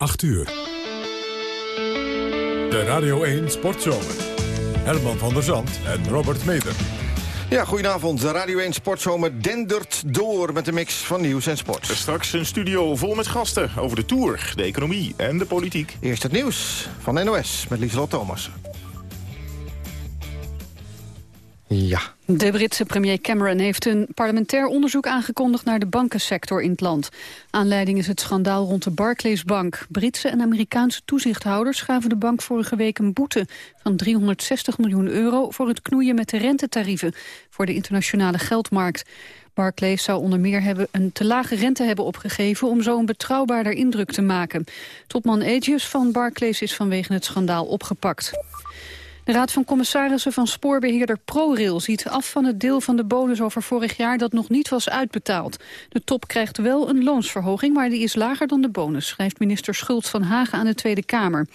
8 uur. De Radio 1 Sportzomer. Herman van der Zand en Robert Meder. Ja, goedenavond. De Radio 1 Sportzomer dendert door met een mix van nieuws en sport. Straks een studio vol met gasten over de Tour, de economie en de politiek. Eerst het nieuws van NOS met Lieselot Thomas. Ja. De Britse premier Cameron heeft een parlementair onderzoek aangekondigd naar de bankensector in het land. Aanleiding is het schandaal rond de Barclays Bank. Britse en Amerikaanse toezichthouders gaven de bank vorige week een boete van 360 miljoen euro voor het knoeien met de rentetarieven voor de internationale geldmarkt. Barclays zou onder meer hebben een te lage rente hebben opgegeven om zo een betrouwbaarder indruk te maken. Topman Aegis van Barclays is vanwege het schandaal opgepakt. De Raad van Commissarissen van spoorbeheerder ProRail ziet af van het deel van de bonus over vorig jaar dat nog niet was uitbetaald. De top krijgt wel een loonsverhoging, maar die is lager dan de bonus, schrijft minister Schultz van Hagen aan de Tweede Kamer.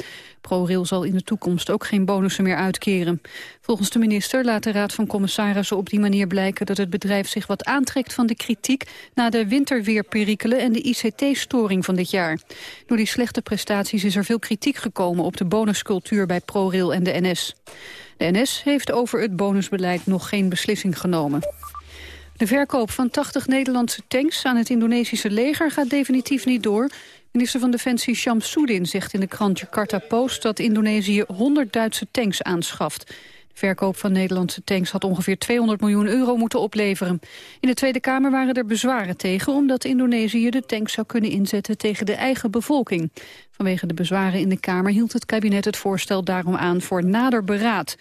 ProRail zal in de toekomst ook geen bonussen meer uitkeren. Volgens de minister laat de Raad van Commissarissen op die manier blijken dat het bedrijf zich wat aantrekt van de kritiek na de winterweerperikelen en de ICT-storing van dit jaar. Door die slechte prestaties is er veel kritiek gekomen op de bonuscultuur bij ProRail en de NS. De NS heeft over het bonusbeleid nog geen beslissing genomen. De verkoop van 80 Nederlandse tanks aan het Indonesische leger gaat definitief niet door. Minister van Defensie Shamsuddin zegt in de krant Jakarta Post... dat Indonesië 100 Duitse tanks aanschaft. Verkoop van Nederlandse tanks had ongeveer 200 miljoen euro moeten opleveren. In de Tweede Kamer waren er bezwaren tegen... omdat Indonesië de tanks zou kunnen inzetten tegen de eigen bevolking. Vanwege de bezwaren in de Kamer hield het kabinet het voorstel daarom aan voor nader beraad.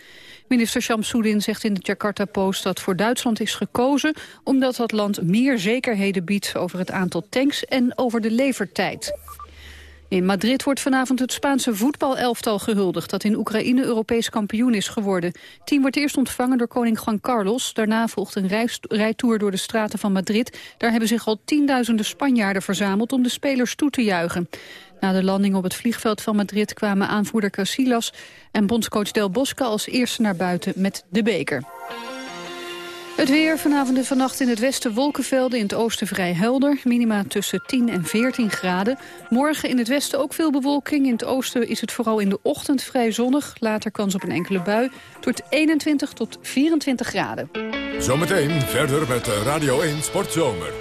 Minister Shamsuddin zegt in de Jakarta Post dat voor Duitsland is gekozen... omdat dat land meer zekerheden biedt over het aantal tanks en over de levertijd. In Madrid wordt vanavond het Spaanse voetbalelftal gehuldigd... dat in Oekraïne Europees kampioen is geworden. Het team wordt eerst ontvangen door koning Juan Carlos. Daarna volgt een rijtour door de straten van Madrid. Daar hebben zich al tienduizenden Spanjaarden verzameld... om de spelers toe te juichen. Na de landing op het vliegveld van Madrid kwamen aanvoerder Casillas... en bondscoach Del Bosque als eerste naar buiten met de beker. Het weer vanavond en vannacht in het westen wolkenvelden, in het oosten vrij helder. Minima tussen 10 en 14 graden. Morgen in het westen ook veel bewolking. In het oosten is het vooral in de ochtend vrij zonnig. Later kans op een enkele bui. Het wordt 21 tot 24 graden. Zometeen verder met Radio 1 Sportzomer.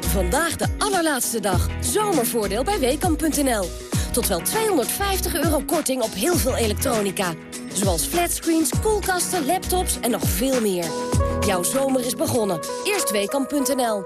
Vandaag de allerlaatste dag. Zomervoordeel bij Weekamp.nl. Tot wel 250 euro korting op heel veel elektronica. Zoals flatscreens, koelkasten, laptops en nog veel meer. Jouw zomer is begonnen. Eerstweekam.nl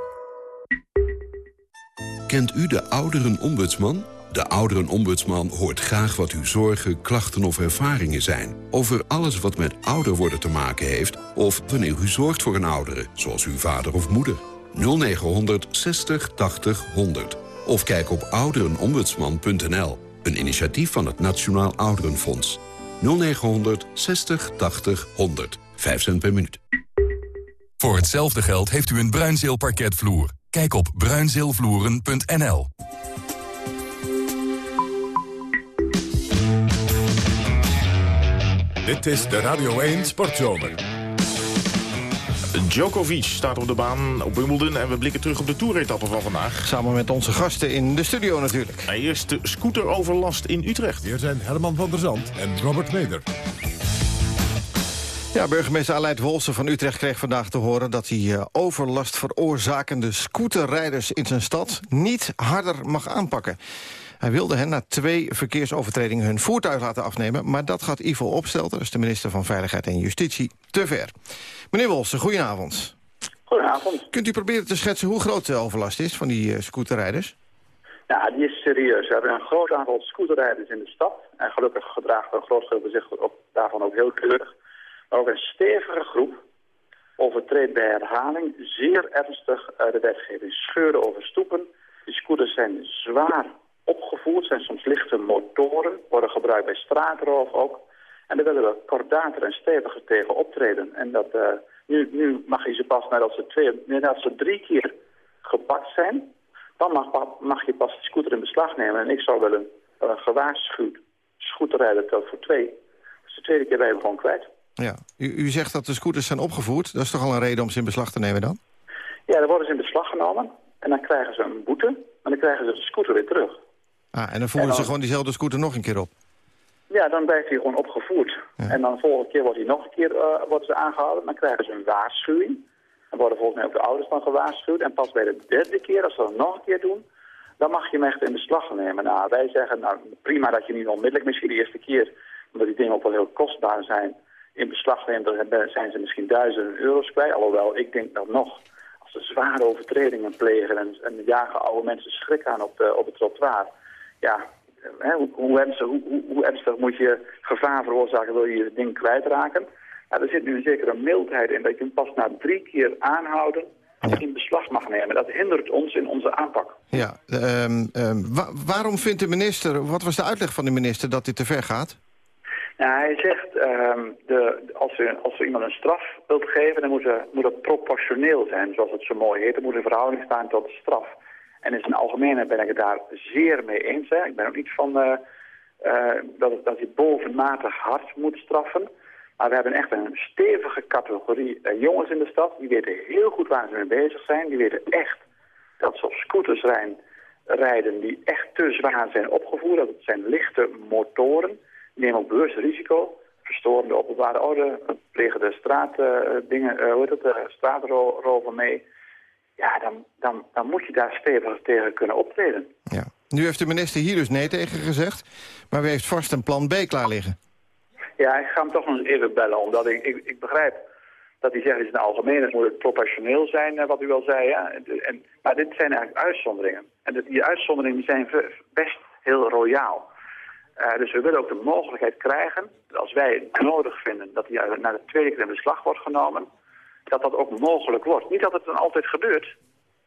Kent u de ouderenombudsman? De ouderenombudsman hoort graag wat uw zorgen, klachten of ervaringen zijn... over alles wat met ouder worden te maken heeft... of wanneer u zorgt voor een oudere, zoals uw vader of moeder. 0900 60 80 100. Of kijk op ouderenombudsman.nl. Een initiatief van het Nationaal Ouderenfonds. 0900 60 80 100. 5 cent per minuut. Voor hetzelfde geld heeft u een bruinzeelparketvloer. Kijk op bruinzeelvloeren.nl. Dit is de Radio 1 Sportzomer. Djokovic staat op de baan op Wimbledon en we blikken terug op de toeretappe van vandaag. Samen met onze gasten in de studio natuurlijk. Eerst de scooteroverlast in Utrecht. Hier zijn Herman van der Zand en Robert Meder. Ja, burgemeester Aleid Wolsen van Utrecht kreeg vandaag te horen... dat hij uh, overlast veroorzakende scooterrijders in zijn stad... niet harder mag aanpakken. Hij wilde hen na twee verkeersovertredingen hun voertuig laten afnemen... maar dat gaat Ivo Opstelter, dus de minister van Veiligheid en Justitie, te ver. Meneer Wolsen, goedenavond. Goedenavond. Kunt u proberen te schetsen hoe groot de overlast is van die uh, scooterrijders? Ja, die is serieus. We hebben een groot aantal scooterrijders in de stad. En gelukkig gedraagt een groot gedeelte zich op, daarvan ook heel keurig. Maar ook een stevige groep overtreedt bij herhaling zeer ernstig de wetgeving. Scheuren over stoepen. Die scooters zijn zwaar opgevoerd, zijn soms lichte motoren, worden gebruikt bij straatroof ook. En daar willen we kordater en steviger tegen optreden. En dat, uh, nu, nu mag je ze pas nadat ze, twee, nadat ze drie keer gepakt zijn, dan mag, mag je pas de scooter in beslag nemen. En ik zou wel een uh, gewaarschuwd scooterrijder tot voor twee. Dus de tweede keer ben je gewoon kwijt. Ja, u, u zegt dat de scooters zijn opgevoerd. Dat is toch al een reden om ze in beslag te nemen dan? Ja, dan worden ze in beslag genomen. En dan krijgen ze een boete, maar dan krijgen ze de scooter weer terug. Ah, en dan voeren ze gewoon diezelfde scooter nog een keer op. Ja, dan blijft hij gewoon opgevoerd. En dan de volgende keer wordt hij nog een keer uh, wordt ze aangehouden. Dan krijgen ze een waarschuwing. Dan worden volgens mij ook de ouders dan gewaarschuwd. En pas bij de derde keer, als ze dat nog een keer doen... dan mag je hem echt in beslag nemen. Nou, wij zeggen, nou, prima dat je niet onmiddellijk, misschien de eerste keer... omdat die dingen ook wel heel kostbaar zijn, in beslag neemt... dan zijn ze misschien duizenden euro's kwijt. Alhoewel, ik denk dat nog, als ze zware overtredingen plegen... en, en jagen oude mensen schrik aan op, de, op het trottoir... ja, hoe, hoe, ernstig, hoe, hoe, ernstig moet je gevaar veroorzaken, wil je je ding kwijtraken? Nou, er zit nu een zekere mildheid in dat je hem pas na drie keer aanhouden in beslag mag nemen. Dat hindert ons in onze aanpak. Ja, um, waarom vindt de minister, wat was de uitleg van de minister dat dit te ver gaat? Nou, hij zegt, um, de, als, u, als u iemand een straf wilt geven, dan moet, er, moet het proportioneel zijn, zoals het zo mooi heet. Er moet een verhouding staan tot de straf. En in zijn algemene ben ik het daar zeer mee eens. Ik ben ook niet van uh, uh, dat, dat je bovenmatig hard moet straffen. Maar we hebben echt een stevige categorie uh, jongens in de stad. Die weten heel goed waar ze mee bezig zijn. Die weten echt dat ze op scooters rijden, die echt te zwaar zijn opgevoerd. Dat het zijn lichte motoren. Die nemen ook bewust risico. Verstoren de openbare orde, plegen de straatdingen, hoe heet het, straatroven mee ja, dan, dan, dan moet je daar stevig tegen kunnen optreden. Ja. Nu heeft de minister hier dus nee tegen gezegd, maar u heeft vast een plan B klaar liggen. Ja, ik ga hem toch nog eens even bellen, omdat ik, ik, ik begrijp dat hij zegt, in het algemeen moet het proportioneel zijn, eh, wat u al zei. Ja? En, maar dit zijn eigenlijk uitzonderingen. En die uitzonderingen zijn best heel royaal. Uh, dus we willen ook de mogelijkheid krijgen, als wij het nodig vinden, dat hij naar de tweede keer in beslag wordt genomen dat dat ook mogelijk wordt. Niet dat het dan altijd gebeurt.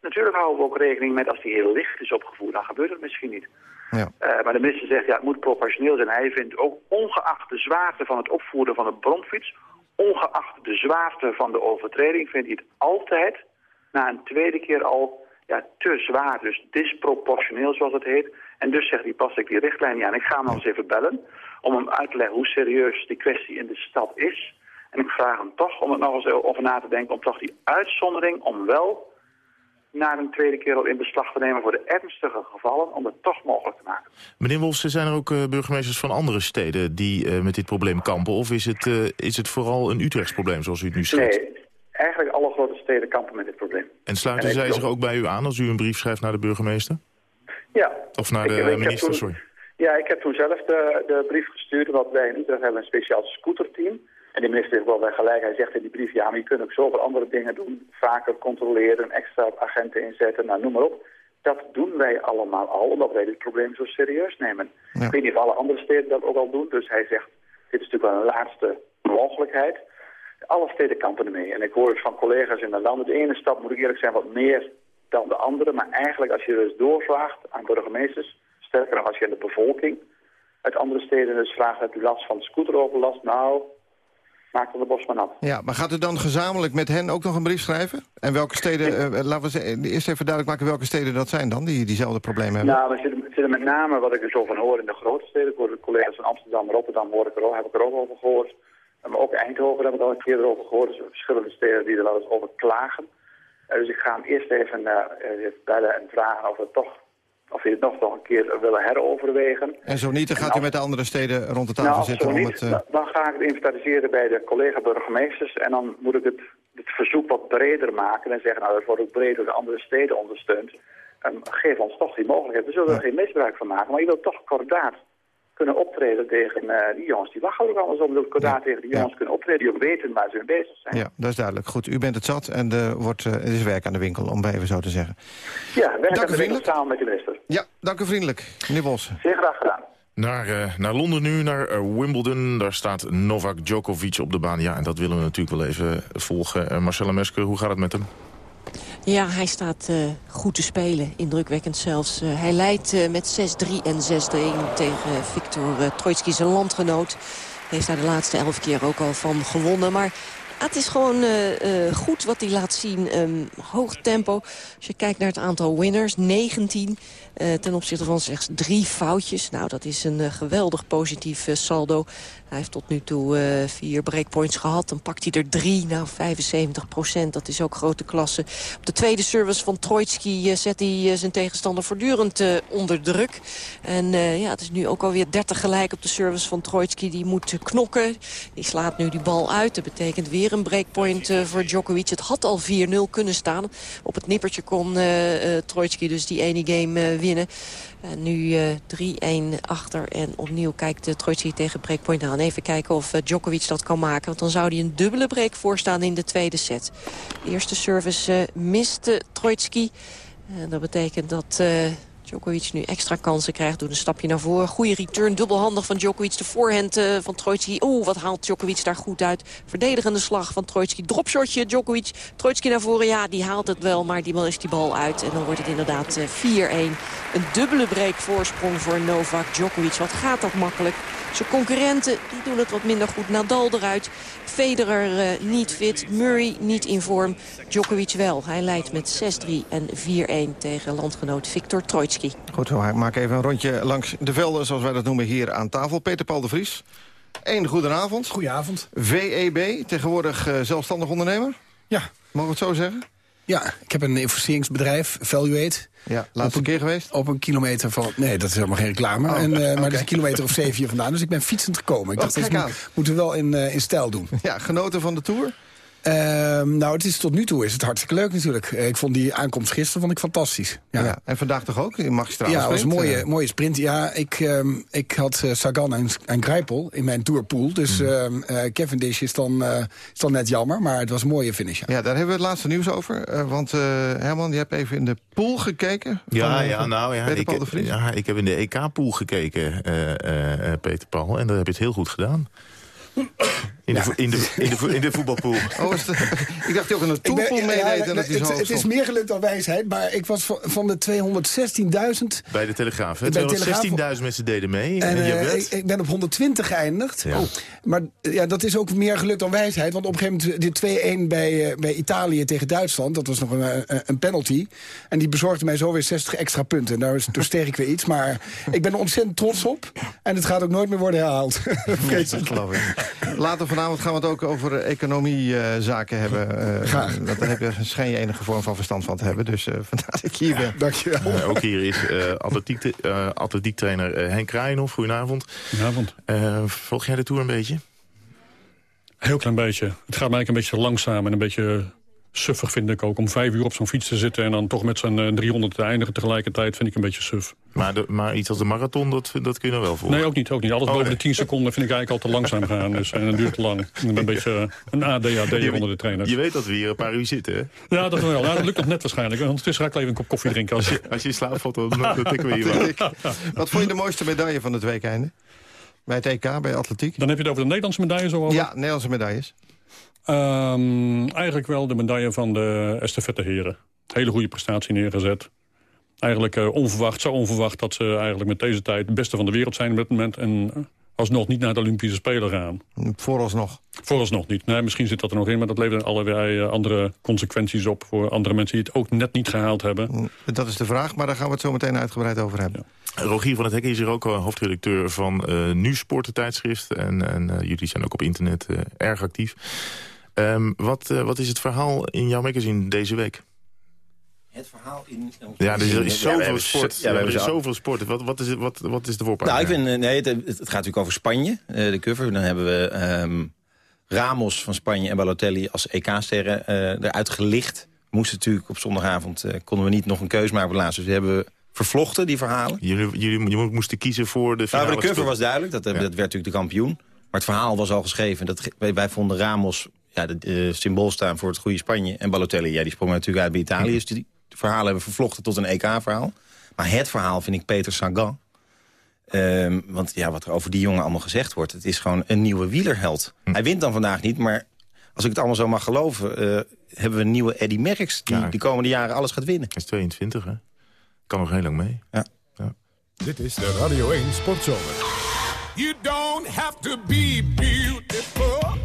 Natuurlijk houden we ook rekening met als die heel licht is opgevoerd, dan gebeurt het misschien niet. Ja. Uh, maar de minister zegt, ja, het moet proportioneel zijn. Hij vindt ook, ongeacht de zwaarte van het opvoeren van een bromfiets, ongeacht de zwaarte van de overtreding, vindt hij het altijd, na een tweede keer al, ja, te zwaar. Dus disproportioneel, zoals het heet. En dus zegt hij, pas ik die richtlijn niet aan. Ik ga hem nog eens even bellen, om hem uit te leggen hoe serieus die kwestie in de stad is. En ik vraag hem toch om het nog eens over na te denken... om toch die uitzondering om wel naar een tweede keer al in beslag te nemen... voor de ernstige gevallen, om het toch mogelijk te maken. Meneer Wolfs, zijn er ook uh, burgemeesters van andere steden... die uh, met dit probleem kampen? Of is het, uh, is het vooral een Utrechts probleem, zoals u het nu schetst? Nee, eigenlijk alle grote steden kampen met dit probleem. En sluiten en zij zich ook bij u aan als u een brief schrijft naar de burgemeester? Ja. Of naar de ik, minister, toen, sorry. Ja, ik heb toen zelf de, de brief gestuurd... want wij in Utrecht hebben een speciaal scooterteam... En de minister heeft wel bij gelijk. Hij zegt in die brief, ja, maar je kunt ook zoveel andere dingen doen. Vaker controleren, extra agenten inzetten, nou, noem maar op. Dat doen wij allemaal al, omdat wij dit probleem zo serieus nemen. Ik weet niet of alle andere steden dat ook al doen. Dus hij zegt, dit is natuurlijk wel een laatste mogelijkheid. Alle steden kampen ermee. En ik hoor het van collega's in de landen. De ene stad, moet ik eerlijk zijn, wat meer dan de andere. Maar eigenlijk, als je dus doorvraagt aan burgemeesters... sterker nog als je aan de bevolking uit andere steden dus vraagt... heb u last van scooteroverlast? Nou, maakte de Bosman af. Ja, maar gaat u dan gezamenlijk met hen ook nog een brief schrijven? En welke steden, uh, laten we zeggen, eerst even duidelijk maken welke steden dat zijn dan, die diezelfde problemen hebben? Nou, we zitten, zitten met name, wat ik er zo van hoor, in de grote steden. Ik hoor de collega's van Amsterdam, Rotterdam, hoor ik er, heb ik er ook over gehoord. Maar ook Eindhoven heb ik al een keer erover gehoord. Dus verschillende steden die er wel eens over klagen. Uh, dus ik ga hem eerst even uh, bellen en vragen of het toch of je het nog, nog een keer willen heroverwegen. En zo niet, dan gaat u met de andere steden rond de tafel nou, zitten? Om niet, het, uh... Dan ga ik het inventariseren bij de collega-burgemeesters... en dan moet ik het, het verzoek wat breder maken en zeggen... nou, dat wordt ook breder door de andere steden ondersteund. Um, geef ons toch die mogelijkheid. We zullen er geen misbruik van maken, maar je wilt toch kordaat kunnen optreden tegen uh, die jongens. Die wachten ook anders om dat kordaat tegen die jongens kunnen optreden... die ook weten waar ze mee bezig zijn. Ja, dat is duidelijk. Goed, u bent het zat en er, wordt, uh, er is werk aan de winkel, om even zo te zeggen. Ja, werk aan de winkel samen met de minister. Ja, dank u vriendelijk, meneer Bos. Zeer graag gedaan. Naar, uh, naar Londen nu, naar Wimbledon. Daar staat Novak Djokovic op de baan. Ja, en dat willen we natuurlijk wel even volgen. Marcella Mesker, hoe gaat het met hem? Ja, hij staat uh, goed te spelen. Indrukwekkend zelfs. Uh, hij leidt uh, met 6-3 en 6-1 tegen Victor uh, Troitsky, zijn landgenoot. Heeft daar de laatste elf keer ook al van gewonnen. Maar het is gewoon goed wat hij laat zien. Um, hoog tempo. Als je kijkt naar het aantal winners, 19. Uh, ten opzichte van slechts drie foutjes. Nou, dat is een geweldig positief saldo. Hij heeft tot nu toe uh, vier breakpoints gehad. Dan pakt hij er drie, nou 75 procent. Dat is ook grote klasse. Op de tweede service van Troitsky uh, zet hij uh, zijn tegenstander voortdurend onder druk. En ja, het is nu ook alweer 30 gelijk op de service van Troitsky. Die moet knokken. Die slaat nu die bal uit. Dat betekent weer een breakpoint voor Djokovic. Het had al 4-0 kunnen staan. Op het nippertje kon Troitsky dus die ene game winnen. En nu 3-1 achter en opnieuw kijkt Troitsky tegen breakpoint aan. Even kijken of uh, Djokovic dat kan maken. Want dan zou hij een dubbele break voorstaan in de tweede set. De eerste service miste Troitsky. En dat betekent dat Djokovic nu extra kansen krijgt. Doet een stapje naar voren. Goede return. Dubbelhandig van Djokovic. De voorhand uh, van Troitsky. Oeh, wat haalt Djokovic daar goed uit. Verdedigende slag van Troitsky. Dropshotje Djokovic. Troitsky naar voren. Ja, die haalt het wel. Maar die bal is die bal uit. En dan wordt het inderdaad 4-1. Eh, een dubbele break voorsprong voor Novak Djokovic. Wat gaat dat makkelijk. Zijn concurrenten die doen het wat minder goed. Nadal eruit. Federer uh, niet fit. Murray niet in vorm. Djokovic wel. Hij leidt met 6-3 en 4-1 tegen landgenoot Victor Goed, we maken even een rondje langs de velden, zoals wij dat noemen, hier aan tafel. Peter Paul de Vries. Eén goedenavond. Goedenavond. VEB, tegenwoordig uh, zelfstandig ondernemer. Ja. Mogen we het zo zeggen? Ja, ik heb een investeringsbedrijf, Valuate. Ja, laatste keer geweest? Op een kilometer van... Nee, dat is helemaal geen reclame. Oh, en, uh, Maar dat is een kilometer of zeven hier vandaan. Dus ik ben fietsend gekomen. Ik oh, dacht, dat moeten we wel in, uh, in stijl doen. Ja, genoten van de Tour? Ehm, nou, het is tot nu toe is het hartstikke leuk natuurlijk. Eh, ik vond die aankomst gisteren vond ik fantastisch. Ja. ja en vandaag toch ook in magistraal Ja, het was een mooie, uh, mooie sprint. Ja, ik, um, ik had uh, Sagan en, en Grijpel in mijn tourpool. Dus mm. uh, Cavendish is dan, is dan net jammer, maar het was een mooie finish. Ja, daar hebben we het laatste nieuws over. want Herman, je hebt even in de pool gekeken. Ja, ja nou ja ik, ja, ik heb in de EK-pool gekeken, Peter Paul. En daar heb je het heel goed gedaan. In, de, in, de, in, de, in de voetbalpool. Oh, is ik dacht ook in een toerpool meedeed. Ja, het, het, het, is meer gelukt dan wijsheid, maar ik was van de 216.000... Bij de Telegraaf, 216.000 mensen deden mee. En, en uh, ik, ik, ben op 120 geëindigd. Ja. Oh, maar ja, dat is ook meer gelukt dan wijsheid. Want op een gegeven moment, die 2-1 bij, uh, bij Italië tegen Duitsland... dat was nog een, een, penalty. En die bezorgde mij zo weer 60 extra punten. Daar is, steeg ik weer iets. Maar ik ben er ontzettend trots op. En het gaat ook nooit meer worden herhaald. Vrees ik. geloof ik. Later vanavond gaan we het ook over economiezaken uh, hebben. Uh, Graag. Daar heb je, schijn je enige vorm van verstand van te hebben. Dus uh, vandaar dat ik hier ben. Dank je wel. ook hier is atletiek, atletiektrainer Henk Kraaienhoff. Goedenavond. Goedenavond. volg jij de Tour een beetje? Heel klein beetje. Het gaat mij eigenlijk een beetje langzaam en een beetje suffig vind ik ook. Om vijf uur op zo'n fiets te zitten en dan toch met zijn 300 te eindigen tegelijkertijd vind ik een beetje suf. Maar, de, maar iets als de marathon, dat, dat kun je nog wel volgen? Nee, ook niet. Ook niet. Alles oh, boven de 10 seconden vind ik eigenlijk al te langzaam gaan. Dus, en dat duurt te lang. Ik een beetje een ADHD onder de trainers. Je weet dat we hier een paar uur zitten, hè? Ja, dat wel. Ja, dat lukt nog net waarschijnlijk. Ondertussen ga ik even een kop koffie drinken. Als je, als je slaapt valt, dan, dan tikken we hier wel. Wat vond je de mooiste medaille van het weekeinde? Bij het EK, bij atletiek? Dan heb je het over de Nederlandse medailles? Zo ja, Nederlandse medailles. Um, eigenlijk wel de medaille van de estafette heren. Hele goede prestatie neergezet. Eigenlijk uh, onverwacht, zo onverwacht dat ze eigenlijk met deze tijd... de beste van de wereld zijn op dit moment. En eh, alsnog niet naar de Olympische Spelen gaan. Vooralsnog? Vooralsnog niet. Nee, misschien zit dat er nog in, maar dat levert allerlei uh, andere consequenties op... voor andere mensen die het ook net niet gehaald hebben. Mm, dat is de vraag, maar daar gaan we het zo meteen uitgebreid over hebben. Rogier van het Hek is hier ook hoofdredacteur van Nu Sport, tijdschrift. En, en jullie zijn ook op internet erg actief. Um, wat, uh, wat is het verhaal in jouw magazine deze week? Het verhaal in... Ja, er is zoveel ja, sport. Ja, er is zoveel sport. Wat, wat, is, wat, wat is de voorpagina? Nou, ik vind, eh, nee, het, het, gaat natuurlijk over Spanje, uh, de cover. Dan hebben we um, Ramos van Spanje en Balotelli als EK-sterren uh, eruit gelicht. Moesten natuurlijk op zondagavond, uh, konden we niet nog een keuze maken op laatst. Dus we hebben vervlochten, die verhalen. Jullie, jullie moesten kiezen voor de finale. Nou, de cover was duidelijk, dat, dat werd natuurlijk de kampioen. Maar het verhaal was al geschreven. Dat, wij, wij vonden Ramos ja, de, symbool staan voor het goede Spanje. En Balotelli, ja, die sprong natuurlijk uit bij Italië. Dus die verhalen hebben vervlochten tot een EK-verhaal. Maar het verhaal vind ik Peter Sagan. Um, want ja, wat er over die jongen allemaal gezegd wordt... het is gewoon een nieuwe wielerheld. Hm. Hij wint dan vandaag niet, maar als ik het allemaal zo mag geloven... Uh, hebben we een nieuwe Eddie Merckx die ja. de komende jaren alles gaat winnen. Hij is 22, hè? Kan nog heel lang mee. Ja. ja. Dit is de Radio 1 Sportzomer. You don't have to be beautiful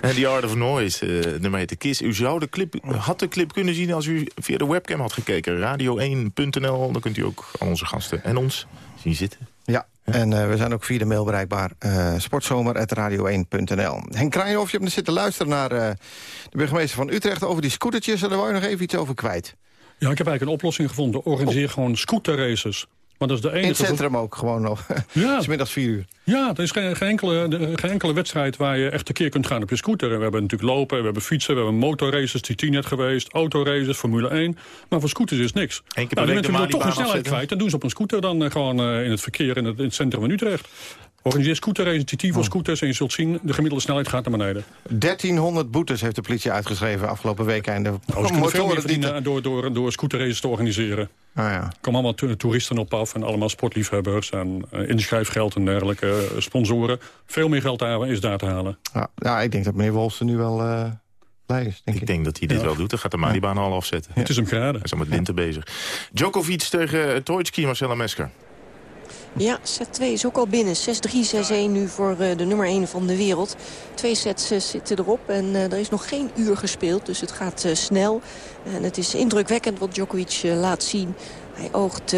En The Art of Noise, uh, nummer heet de Kiss. U zou de clip, had de clip kunnen zien als u via de webcam had gekeken. Radio1.nl, dan kunt u ook al onze gasten en ons zien zitten. Ja, en uh, we zijn ook via de mail bereikbaar. Uh, sportzomer.radio1.nl Henk Krijnhof, je hebt zitten luisteren naar uh, de burgemeester van Utrecht... over die scootertjes, en daar wou je nog even iets over kwijt. Ja, ik heb eigenlijk een oplossing gevonden. Organiseer oh. gewoon scooterraces. Maar dat is de enige... In het centrum ook, gewoon nog. Ja. middags vier uur. Ja, er is geen, geen, enkele, geen enkele wedstrijd waar je echt tekeer kunt gaan op je scooter. En we hebben natuurlijk lopen, we hebben fietsen, we hebben motorraces, TT net geweest, autoraces, Formule 1. Maar voor scooters is niks. Eén keer nou, die mensen willen toch hun snelheid kwijt. Dan doen ze op een scooter dan uh, gewoon uh, in het verkeer in het, in het centrum van Utrecht. Organiseer scooterraces, TT voor scooters en je zult zien, de gemiddelde snelheid gaat naar beneden. 1300 boetes heeft de politie uitgeschreven afgelopen week. En de nou, ze kunnen veel meer verdienen door, door, door scooterraces te organiseren. Ah, ja. Er komen allemaal to toeristen op af en allemaal sportliefhebbers en uh, inschrijfgeld en dergelijke uh, sponsoren. Veel meer geld daar is daar te halen. Ja, ja ik denk dat meneer Wolfsen nu wel uh, blij is. Denk ik, ik denk dat hij dit ja. wel doet. Dan gaat de Malibaan al afzetten. Ja. Het is hem geraden. Hij is al met linten bezig. Djokovic tegen Toitski, Marcella Mesker. Ja, set 2 is ook al binnen. 6-3, 6-1 nu voor uh, de nummer 1 van de wereld. Twee sets uh, zitten erop en uh, er is nog geen uur gespeeld. Dus het gaat snel. En het is indrukwekkend wat Djokovic laat zien. Hij oogt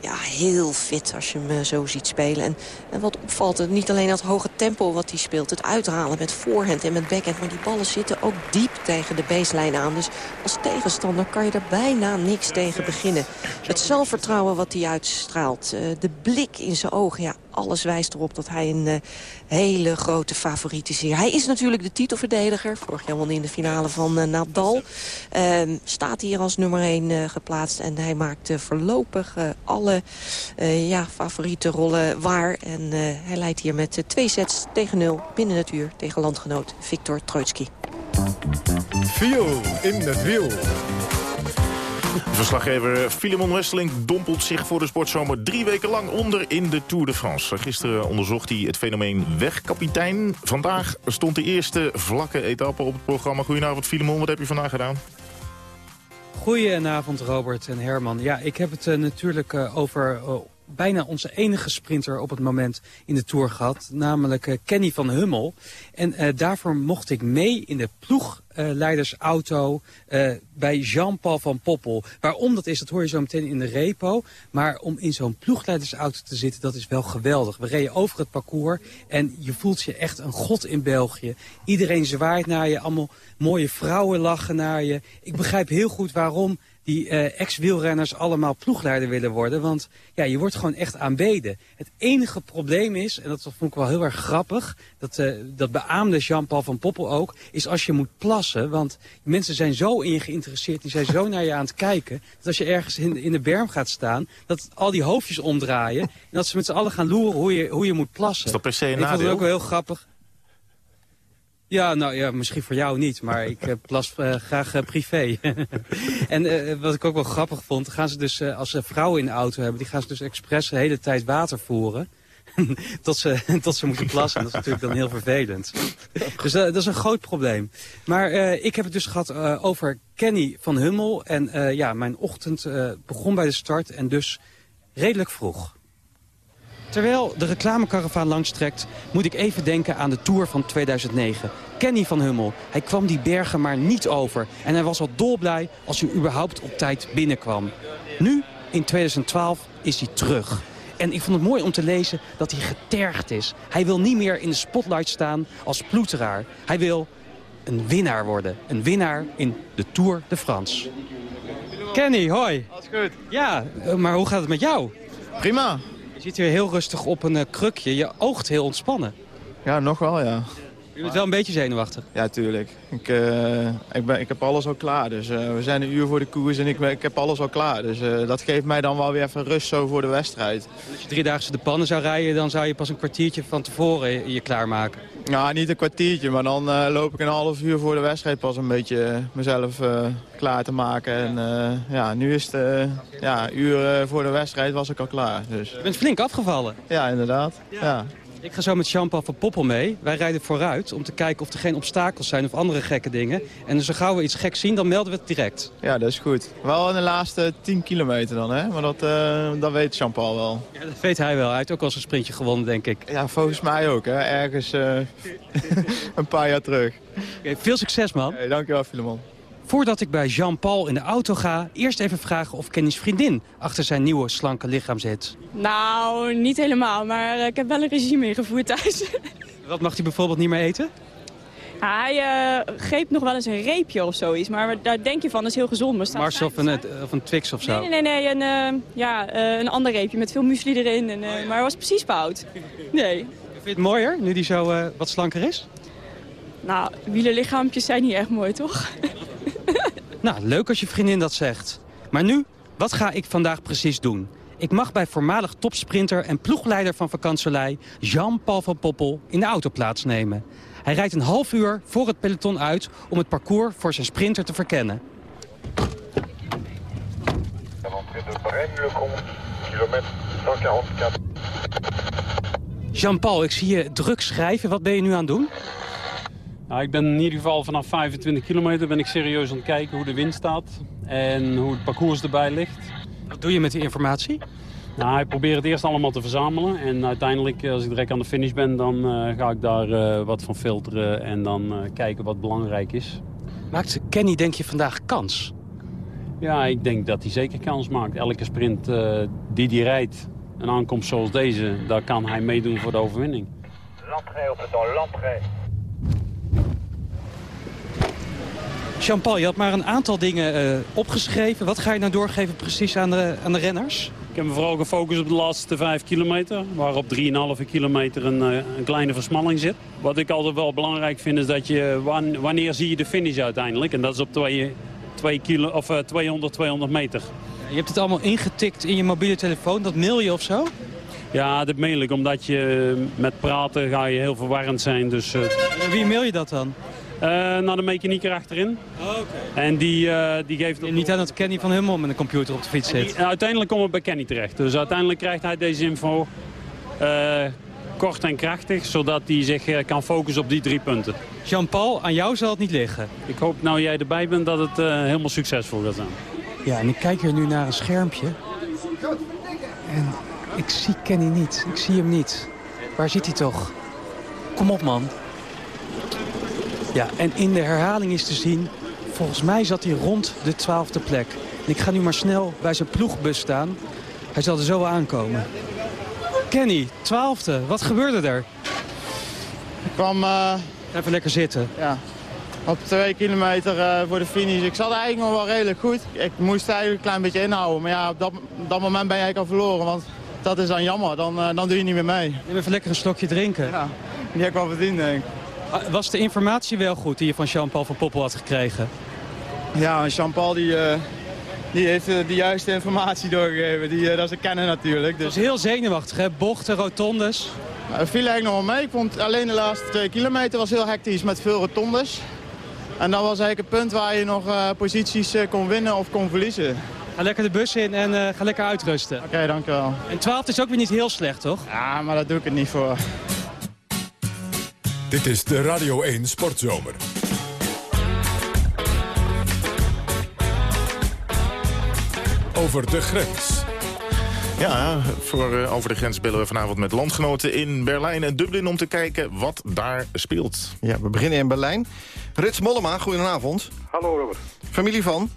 ja, heel fit als je hem eh, zo ziet spelen. En, en wat opvalt, niet alleen dat hoge tempo wat hij speelt... het uithalen met voorhand en met backhand... maar die ballen zitten ook diep tegen de baseline aan. Dus als tegenstander kan je er bijna niks tegen beginnen. Het zelfvertrouwen wat hij uitstraalt, eh, de blik in zijn ogen... ja, alles wijst erop dat hij een eh, hele grote favoriet is hier. Hij is natuurlijk de titelverdediger. Vorig jaar won hij in de finale van Nadal. Ehm, staat hier als nummer 1 geplaatst. En hij maakt voorlopig eh, alle eh, ja, favoriete rollen waar. En eh, hij leidt hier met eh, twee sets tegen nul binnen het uur tegen landgenoot Viktor Troitsky. Viel in het wiel. Verslaggever Filemon Wesseling dompelt zich voor de sportzomer drie weken lang onder in de Tour de France. Gisteren onderzocht hij het fenomeen wegkapitein. Vandaag stond de eerste vlakke etappe op het programma. Goedenavond Filemon, wat heb je vandaag gedaan? Goedenavond Robert en Herman. Ja, ik heb het eh, natuurlijk eh, over eh, bijna onze enige sprinter op het moment in de Tour gehad. Namelijk eh, Kenny van Hummel. En eh, daarvoor mocht ik mee in de ploegleidersauto eh, bij Jean-Paul van Poppel. Waarom dat is, dat hoor je zo meteen in de repo. Maar om in zo'n ploegleidersauto te zitten, dat is wel geweldig. We reden over het parcours en je voelt je echt een god in België. Iedereen zwaait naar je, allemaal mooie vrouwen lachen naar je. Ik begrijp heel goed waarom die eh, ex-wielrenners allemaal ploegleider willen worden. Want ja, je wordt gewoon echt aanbeden. Het enige probleem is, en dat vond ik wel heel erg grappig... dat, eh, dat beaamde Jean-Paul van Poppel ook... is als je moet plassen. Want mensen zijn zo in je geïnteresseerd... die zijn zo naar je aan het kijken... dat als je ergens in, in de berm gaat staan... dat al die hoofdjes omdraaien... en dat ze met z'n allen gaan loeren hoe je, hoe je moet plassen. Is dat per se een ik vond het nadeel? ook wel heel grappig. Ja, nou ja, misschien voor jou niet, maar ik eh, plas eh, graag eh, privé. en eh, wat ik ook wel grappig vond, gaan ze dus, eh, als ze vrouwen in de auto hebben, die gaan ze dus expres de hele tijd water voeren. tot, ze, tot ze moeten plassen. Dat is natuurlijk dan heel vervelend. Dus eh, dat is een groot probleem. Maar eh, ik heb het dus gehad eh, over Kenny van Hummel. En eh, ja, mijn ochtend eh, begon bij de start en dus redelijk vroeg. Terwijl de reclamekaravaan langstrekt, moet ik even denken aan de Tour van 2009. Kenny van Hummel, hij kwam die bergen maar niet over. En hij was al dolblij als hij überhaupt op tijd binnenkwam. Nu, in 2012, is hij terug. En ik vond het mooi om te lezen dat hij getergd is. Hij wil niet meer in de spotlight staan als ploeteraar. Hij wil een winnaar worden. Een winnaar in de Tour de France. Kenny, hoi. Alles goed. Ja, eh, maar hoe gaat het met jou? Prima. Zit hier heel rustig op een eh, krukje. Je oogt heel ontspannen. Ja, nog wel, ja. Je bent wel een beetje zenuwachtig. Ja, tuurlijk. Ik, eh, ik, ben, ik heb alles al klaar. Dus eh, we zijn een uur voor de koers en ik, ben- ik heb alles al klaar. Dus eh, dat geeft mij dan wel weer even rust zo voor de wedstrijd. Als je driedaagse de pannen zou rijden, dan zou je pas een kwartiertje van tevoren je- je klaarmaken. Ja, niet een kwartiertje, maar dan loop ik een half uur voor de wedstrijd pas een beetje mezelf klaar te maken. En ja, nu is het ja, uur voor de wedstrijd was ik al klaar. Dus. Je bent flink afgevallen. Ja, inderdaad. Ja. Ik ga zo met Jean-Paul van Poppel mee. Wij rijden vooruit om te kijken of er geen obstakels zijn of andere gekke dingen. En zo gauw we iets geks zien, dan melden we het direct. ja, dat is goed. Wel in de laatste 10 kilometer dan, hè? Maar dat, eh, dat weet Jean-Paul wel. Ja, dat weet hij wel. Hij heeft ook al zijn sprintje gewonnen, denk ik. Ja, volgens mij ook, hè? Ergens eh, een paar jaar terug. Oké, veel succes, man. Hey, dankjewel, Filemon. Voordat ik bij Jean-Paul in de auto ga, eerst even vragen of Kenny's vriendin achter zijn nieuwe slanke lichaam zit. Nou, niet helemaal, maar eh, ik heb wel een regime ingevoerd thuis. Wat mag hij bijvoorbeeld niet meer eten? Hij eh, greep nog wel eens een reepje of zoiets, maar daar denk je van, dat is heel gezond. Maar Mars of een, of een Twix of zo? Nee, nee, nee, nee een, eh, ja, een ander reepje met veel muesli erin. En, eh, Maar hij was precies fout. Nee. Vind je het mooier, nu die zo wat slanker is? Nou, wielerlichaampjes zijn niet echt mooi, toch? Nou, leuk als je vriendin dat zegt. Maar nu, wat ga ik vandaag precies doen? Ik mag bij voormalig topsprinter en ploegleider van Vakantselij... Jean-Paul van Poppel in de auto plaatsnemen. Hij rijdt een half uur voor het peloton uit... om het parcours voor zijn sprinter te verkennen. Jean-Paul, ik zie je druk schrijven. Wat ben je nu aan het doen? Nou, ik ben in ieder geval vanaf 25 kilometer ben ik serieus aan het kijken hoe de wind staat en hoe het parcours erbij ligt. Wat doe je met die informatie? Nou, ik probeer het eerst allemaal te verzamelen en uiteindelijk als ik direct aan de finish ben dan eh, ga ik daar eh, wat van filteren en dan eh, kijken wat belangrijk is. Maakt Kenny, denk je, vandaag kans? Ja, ik denk dat hij zeker kans maakt. Elke sprint eh, die hij rijdt, een aankomst zoals deze, daar kan hij meedoen voor de overwinning. L'entrée, op het l'entrée. Jean-Paul, je had maar een aantal dingen eh, opgeschreven. Wat ga je nou doorgeven precies aan de, aan de renners? Ik heb me vooral gefocust op de laatste vijf kilometer. Waar op 3,5 kilometer een, eh, een kleine versmalling zit. Wat ik altijd wel belangrijk vind is dat je... wan- wanneer zie je de finish uiteindelijk? En dat is op 2, 2 kilo, of, eh, 200, 200 meter. Je hebt het allemaal ingetikt in je mobiele telefoon. Dat mail je of zo? Ja, dat meen ik. Omdat je met praten ga je heel verwarrend zijn. Dus, wie mail je dat dan? Eh, naar de mechanieker achterin. En die, eh, die geeft... En niet aan dat Kenny van Hummel met een computer op de fiets En zit. die- uiteindelijk komen we bij Kenny terecht. Dus uiteindelijk krijgt hij deze info eh, kort en krachtig, zodat hij zich kan focussen op die drie punten. Jean-Paul, aan jou zal het niet liggen. Ik hoop nou jij erbij bent dat het eh, helemaal succesvol gaat zijn. Ja, en ik kijk hier nu naar een schermpje. En ik zie Kenny niet. Ik zie hem niet. Waar zit hij toch? Kom op, man. Ja, en in de herhaling is te zien... volgens mij zat hij rond de twaalfde plek. En ik ga nu maar snel bij zijn ploegbus staan. Hij zal er zo wel aankomen. Kenny, twaalfde. Wat gebeurde er? Ik kwam eh, Even lekker zitten. ja, op twee kilometer eh, voor de finish. Ik zat eigenlijk nog wel redelijk goed. Ik moest eigenlijk een klein beetje inhouden. Maar ja, op dat, op dat moment ben je eigenlijk al verloren. Want dat is dan jammer. Dan, eh, dan doe je niet meer mee. Even lekker een slokje drinken. Ja, die heb ik wel verdiend, denk ik. Ah, Was de informatie wel goed die je van Jean-Paul van Poppel had gekregen? Ja, Jean-Paul die, eh, die heeft eh, de juiste informatie doorgegeven. Die, eh, dat is een kenner natuurlijk. Het Dus was heel zenuwachtig, hè? Bochten, rotondes. Nou, dat viel eigenlijk nog wel mee. Ik vond alleen de laatste twee kilometer was heel hectisch met veel rotondes. En dat was eigenlijk het punt waar je nog eh, posities eh, kon winnen of kon verliezen. Ga lekker de bus in en eh, ga lekker uitrusten. Oké, dankjewel. En 12 is ook weer niet heel slecht, toch? Ja, maar daar doe ik het niet voor. Dit is de Radio 1 Sportzomer. Over de grens. Ja, voor eh, over de grens bellen we vanavond met landgenoten in Berlijn en Dublin... om te kijken wat daar speelt. Ja, we beginnen in Berlijn. Rits Mollema, goedenavond. Hallo Robert. Familie van?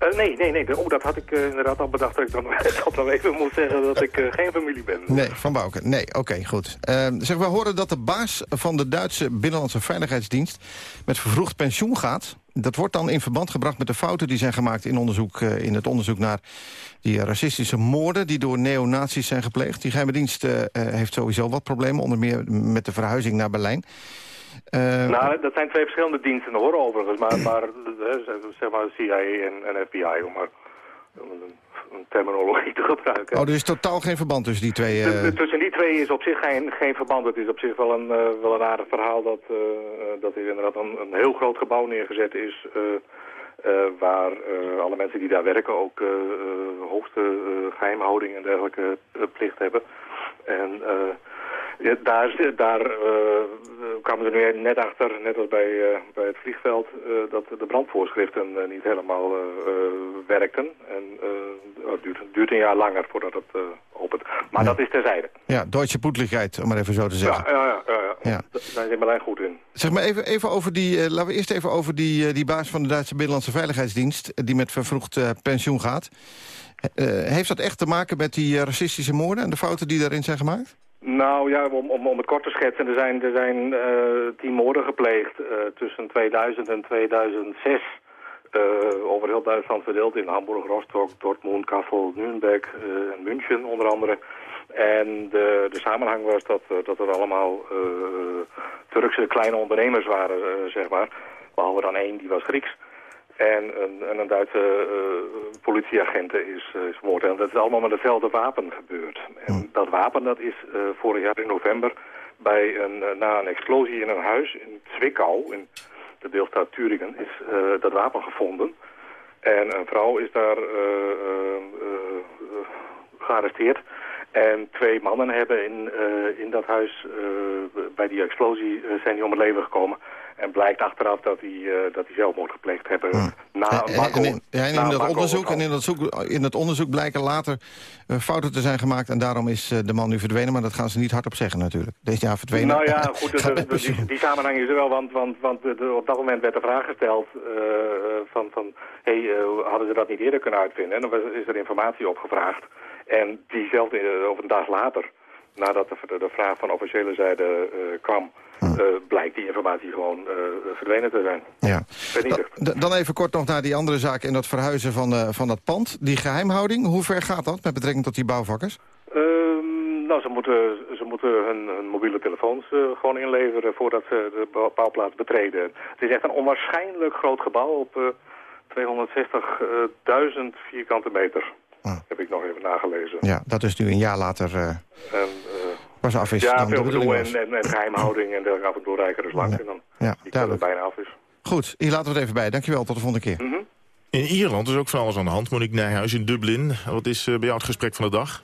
Eh, nee, nee, nee. Oh, dat had ik eh, inderdaad al bedacht dat ik dan, dat dan even moet zeggen dat ik eh, geen familie ben. Nee, Van Bouken. Nee, oké, goed. Ehm, zeg, we horen dat de baas van de Duitse Binnenlandse Veiligheidsdienst... met vervroegd pensioen gaat. Dat wordt dan in verband gebracht met de fouten die zijn gemaakt... in, onderzoek, in het onderzoek naar die racistische moorden... die door neonazies zijn gepleegd. Die geheime dienst heeft sowieso wat problemen. Onder meer met de verhuizing naar Berlijn. Eh, Nou, dat zijn twee verschillende diensten hoor overigens. Maar, maar eh, zeg maar CIA en, en FBI, om maar een, een terminologie te gebruiken. oh, er is totaal geen verband tussen die twee... eh, Tussen die twee is op zich geen, geen verband. Het is op zich wel een, eh, wel een aardig verhaal dat, eh, eh, dat er inderdaad een, een heel groot gebouw neergezet is... eh, eh, waar eh, alle mensen die daar werken ook eh, eh, hoogste eh, geheimhouding en dergelijke eh, plicht hebben. En eh, ja, daar, daar eh, kwamen we er nu net achter, net als bij, eh, bij het vliegveld, eh, dat de brandvoorschriften niet helemaal werkten. En eh, het duurt, het duurt een jaar langer voordat het opent. Maar dat is terzijde. ja, Deutsche Poetlichkeit, om maar even zo te zeggen. Ja, ja, ja, ja, ja. Daar zijn ze Berlijn goed in. Zeg maar even, even over die, laten we eerst even over die, die baas van de Duitse Binnenlandse Veiligheidsdienst... die met vervroegd pensioen gaat. Heeft dat echt te maken met die racistische moorden en de fouten die daarin zijn gemaakt? Nou ja, om, om, om het kort te schetsen, er zijn, er zijn eh, tien moorden gepleegd eh, tussen 2000 en 2006. eh, over heel Duitsland verdeeld in Hamburg, Rostock, Dortmund, Kassel, Nürnberg en München onder andere. En de, de samenhang was dat, dat er allemaal Turkse kleine ondernemers waren, zeg maar. Behalve dan één, die was Grieks. En een, en een Duitse eh, politieagent is, eh, is vermoord. En dat is allemaal met hetzelfde wapen gebeurd. En dat wapen dat is eh, vorig jaar in november bij een, na een explosie in een huis in Zwickau, in de deelstaat Turingen, is dat wapen gevonden. En een vrouw is daar gearresteerd. En twee mannen hebben in, in dat huis, bij die explosie, zijn die om het leven gekomen. En blijkt achteraf dat die, eh, dat die zelfmoord gepleegd hebben. Na En, een en, in, ja, en na in een dat onderzoek, en in, dat zoek, in dat onderzoek blijken later eh, fouten te zijn gemaakt... en daarom is eh, de man nu verdwenen, maar dat gaan ze niet hardop zeggen natuurlijk. Deze jaar verdwenen. Nou ja, goed, de- de- die, samenhang is er wel, want, want, want op dat moment werd de vraag gesteld van, van hey, hadden ze dat niet eerder kunnen uitvinden? En dan is er informatie opgevraagd. En diezelfde, over een dag later, nadat de, vraag van officiële zijde kwam, eh, blijkt die informatie gewoon eh, verdwenen te zijn. Ja. Dan even kort nog naar die andere zaak en dat verhuizen van, eh, van dat pand. Die geheimhouding, hoe ver gaat dat met betrekking tot die bouwvakkers? Ehm, nou, ze moeten, ze moeten hun, hun mobiele telefoons gewoon inleveren voordat ze de bouw- bouwplaats betreden. Het is echt een onwaarschijnlijk groot gebouw op eh 260.000 vierkante meter. Heb ik nog even nagelezen. Ja, dat is nu een jaar later eh, En, eh, pas af is ja, dan de veel bedoeling en, en, en geheimhouding en dergelijke af en toe rijken dus langs. En dan Ja, die duidelijk. bijna af is. Goed, hier laten we het even bij. Dankjewel, tot de volgende keer. Mhm. In Ierland is ook van alles aan de hand. Monique Nijhuis in Dublin. Wat is eh, bij jou het gesprek van de dag?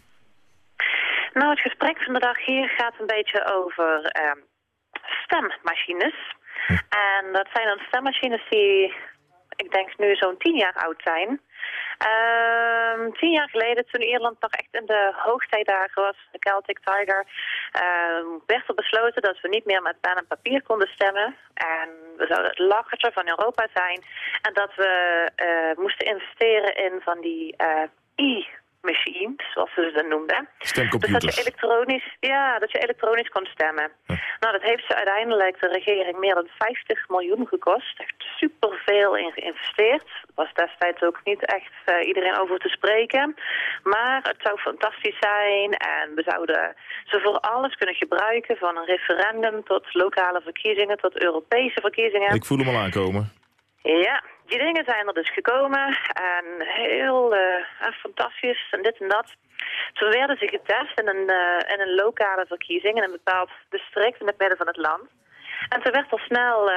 Nou, het gesprek van de dag hier gaat een beetje over ehm, stemmachines. En dat zijn dan stemmachines die, ik denk nu zo'n tien jaar oud zijn. Ehm, tien jaar geleden, toen Ierland nog echt in de hoogtijdagen was, de Celtic Tiger, ehm, werd er besloten dat we niet meer met pen en papier konden stemmen. En we zouden het lachertje van Europa zijn. En dat we eh, moesten investeren in van die eh, e-machines, zoals ze ze noemden. Dus dat je elektronisch, ja, dat je elektronisch kon stemmen. Nou, dat heeft ze uiteindelijk de regering meer dan 50 miljoen gekost. Echt superveel in geïnvesteerd. Was destijds ook niet echt eh, iedereen over te spreken. Maar het zou fantastisch zijn en we zouden ze voor alles kunnen gebruiken. Van een referendum tot lokale verkiezingen tot Europese verkiezingen. Ik voel hem al aankomen. Ja, die dingen zijn er dus gekomen en heel ah, fantastisch en dit en dat. Toen werden ze getest in een, eh, in een lokale verkiezing in een bepaald district in het midden van het land. En toen werd al snel,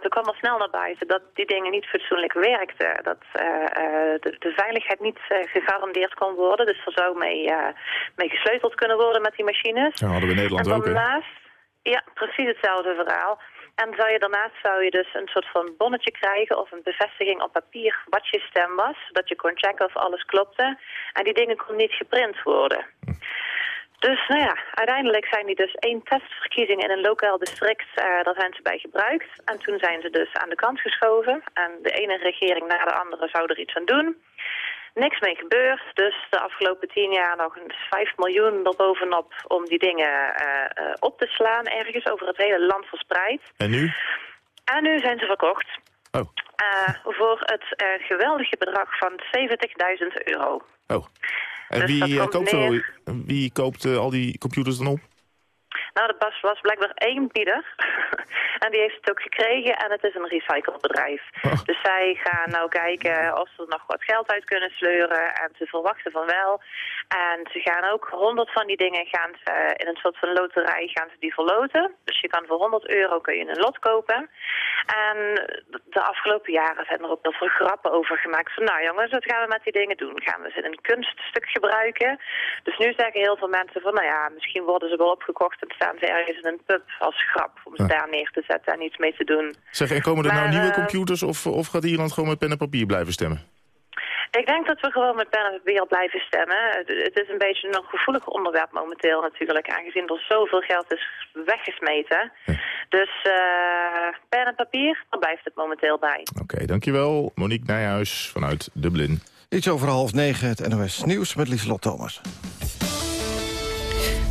toen kwam al snel naar buiten dat die dingen niet fatsoenlijk werkten. Dat de, de veiligheid niet gegarandeerd kon worden. Dus er zou mee, mee gesleuteld kunnen worden met die machines. Ja, hadden we in Nederland en ook, daarnaast, ja, precies hetzelfde verhaal. En zou je daarnaast zou je dus een soort van bonnetje krijgen of een bevestiging op papier wat je stem was. Dat je kon checken of alles klopte. En die dingen kon niet geprint worden. Dus nou ja, uiteindelijk zijn die dus één testverkiezing in een lokaal district, eh, daar zijn ze bij gebruikt. En toen zijn ze dus aan de kant geschoven. En de ene regering na de andere zou er iets aan doen. Niks mee gebeurd, dus de afgelopen tien jaar nog eens 5 miljoen erbovenop om die dingen eh, eh, op te slaan, ergens over het hele land verspreid. En nu? En nu zijn ze verkocht. Oh. Eh, voor het geweldige bedrag van 70.000 euro. Oh. En Dus wie, koopt, zo, wie koopt al die computers dan op? Nou, er was, was blijkbaar één bieder. en die heeft het ook gekregen en het is een recyclebedrijf. Dus zij gaan nou kijken of ze er nog wat geld uit kunnen sleuren. En ze verwachten van wel. En ze gaan ook honderd van die dingen gaan ze, in een soort van loterij gaan ze die verloten. Dus je kan voor 100 euro kun je een lot kopen. En de afgelopen jaren zijn er ook heel veel grappen over gemaakt. Van nou jongens, wat gaan we met die dingen doen? Gaan we ze in een kunststuk gebruiken? Dus nu zeggen heel veel mensen van nou ja, misschien worden ze wel opgekocht en staan ze ergens in een pub als grap. Om ze daar neer te zetten en iets mee te doen. Zeg, en komen er nou nieuwe eh, computers of, of gaat Ierland gewoon met pen en papier blijven stemmen? Ik denk dat we gewoon met pen en papier blijven stemmen. Het, het is een beetje een gevoelig onderwerp momenteel natuurlijk, aangezien er zoveel geld is weggesmeten. Dus eh, pen en papier, daar blijft het momenteel bij. Oké, dankjewel. Monique Nijhuis vanuit Dublin. Iets over half negen, het NOS Nieuws met Lieselot Thomas.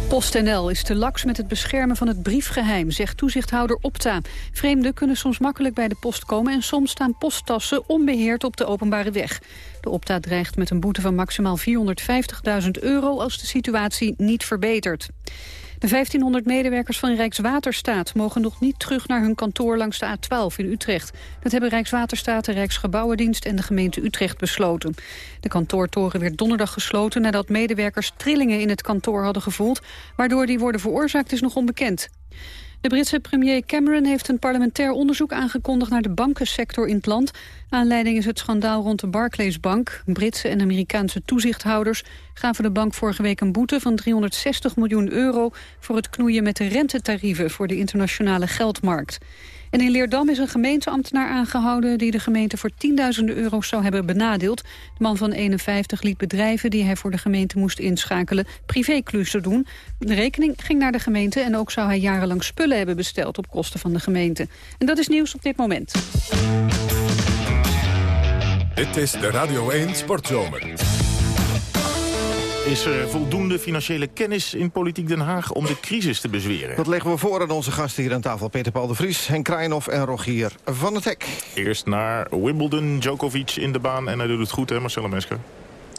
PostNL is te laks met het beschermen van het briefgeheim, zegt toezichthouder Opta. Vreemden kunnen soms makkelijk bij de post komen... en soms staan posttassen onbeheerd op de openbare weg. De Opta dreigt met een boete van maximaal 450.000 euro... als de situatie niet verbetert. De 1500 medewerkers van Rijkswaterstaat mogen nog niet terug naar hun kantoor langs de A12 in Utrecht. Dat hebben Rijkswaterstaat, de Rijksgebouwendienst en de gemeente Utrecht besloten. De kantoortoren werd donderdag gesloten nadat medewerkers trillingen in het kantoor hadden gevoeld. Waardoor die worden veroorzaakt is nog onbekend. De Britse premier Cameron heeft een parlementair onderzoek aangekondigd naar de bankensector in het land. Aanleiding is het schandaal rond de Barclays-bank. Britse en Amerikaanse toezichthouders gaven de bank vorige week een boete van 360 miljoen euro voor het knoeien met de rentetarieven voor de internationale geldmarkt. En in Leerdam is een gemeenteambtenaar aangehouden... die de gemeente voor tienduizenden euro's zou hebben benadeeld. De man van 51 liet bedrijven die hij voor de gemeente moest inschakelen... privéklussen doen. De rekening ging naar de gemeente... en ook zou hij jarenlang spullen hebben besteld op kosten van de gemeente. En dat is nieuws op dit moment. Dit is de Radio 1 Sportzomer. Is er voldoende financiële kennis in Politiek Den Haag om de crisis te bezweren? Dat leggen we voor aan onze gasten hier aan tafel. Peter Paul de Vries, Henk Krijnhoff en Rogier van het Hek. Eerst naar Wimbledon, Djokovic in de baan. En hij doet het goed, hè Marcelo Mesker?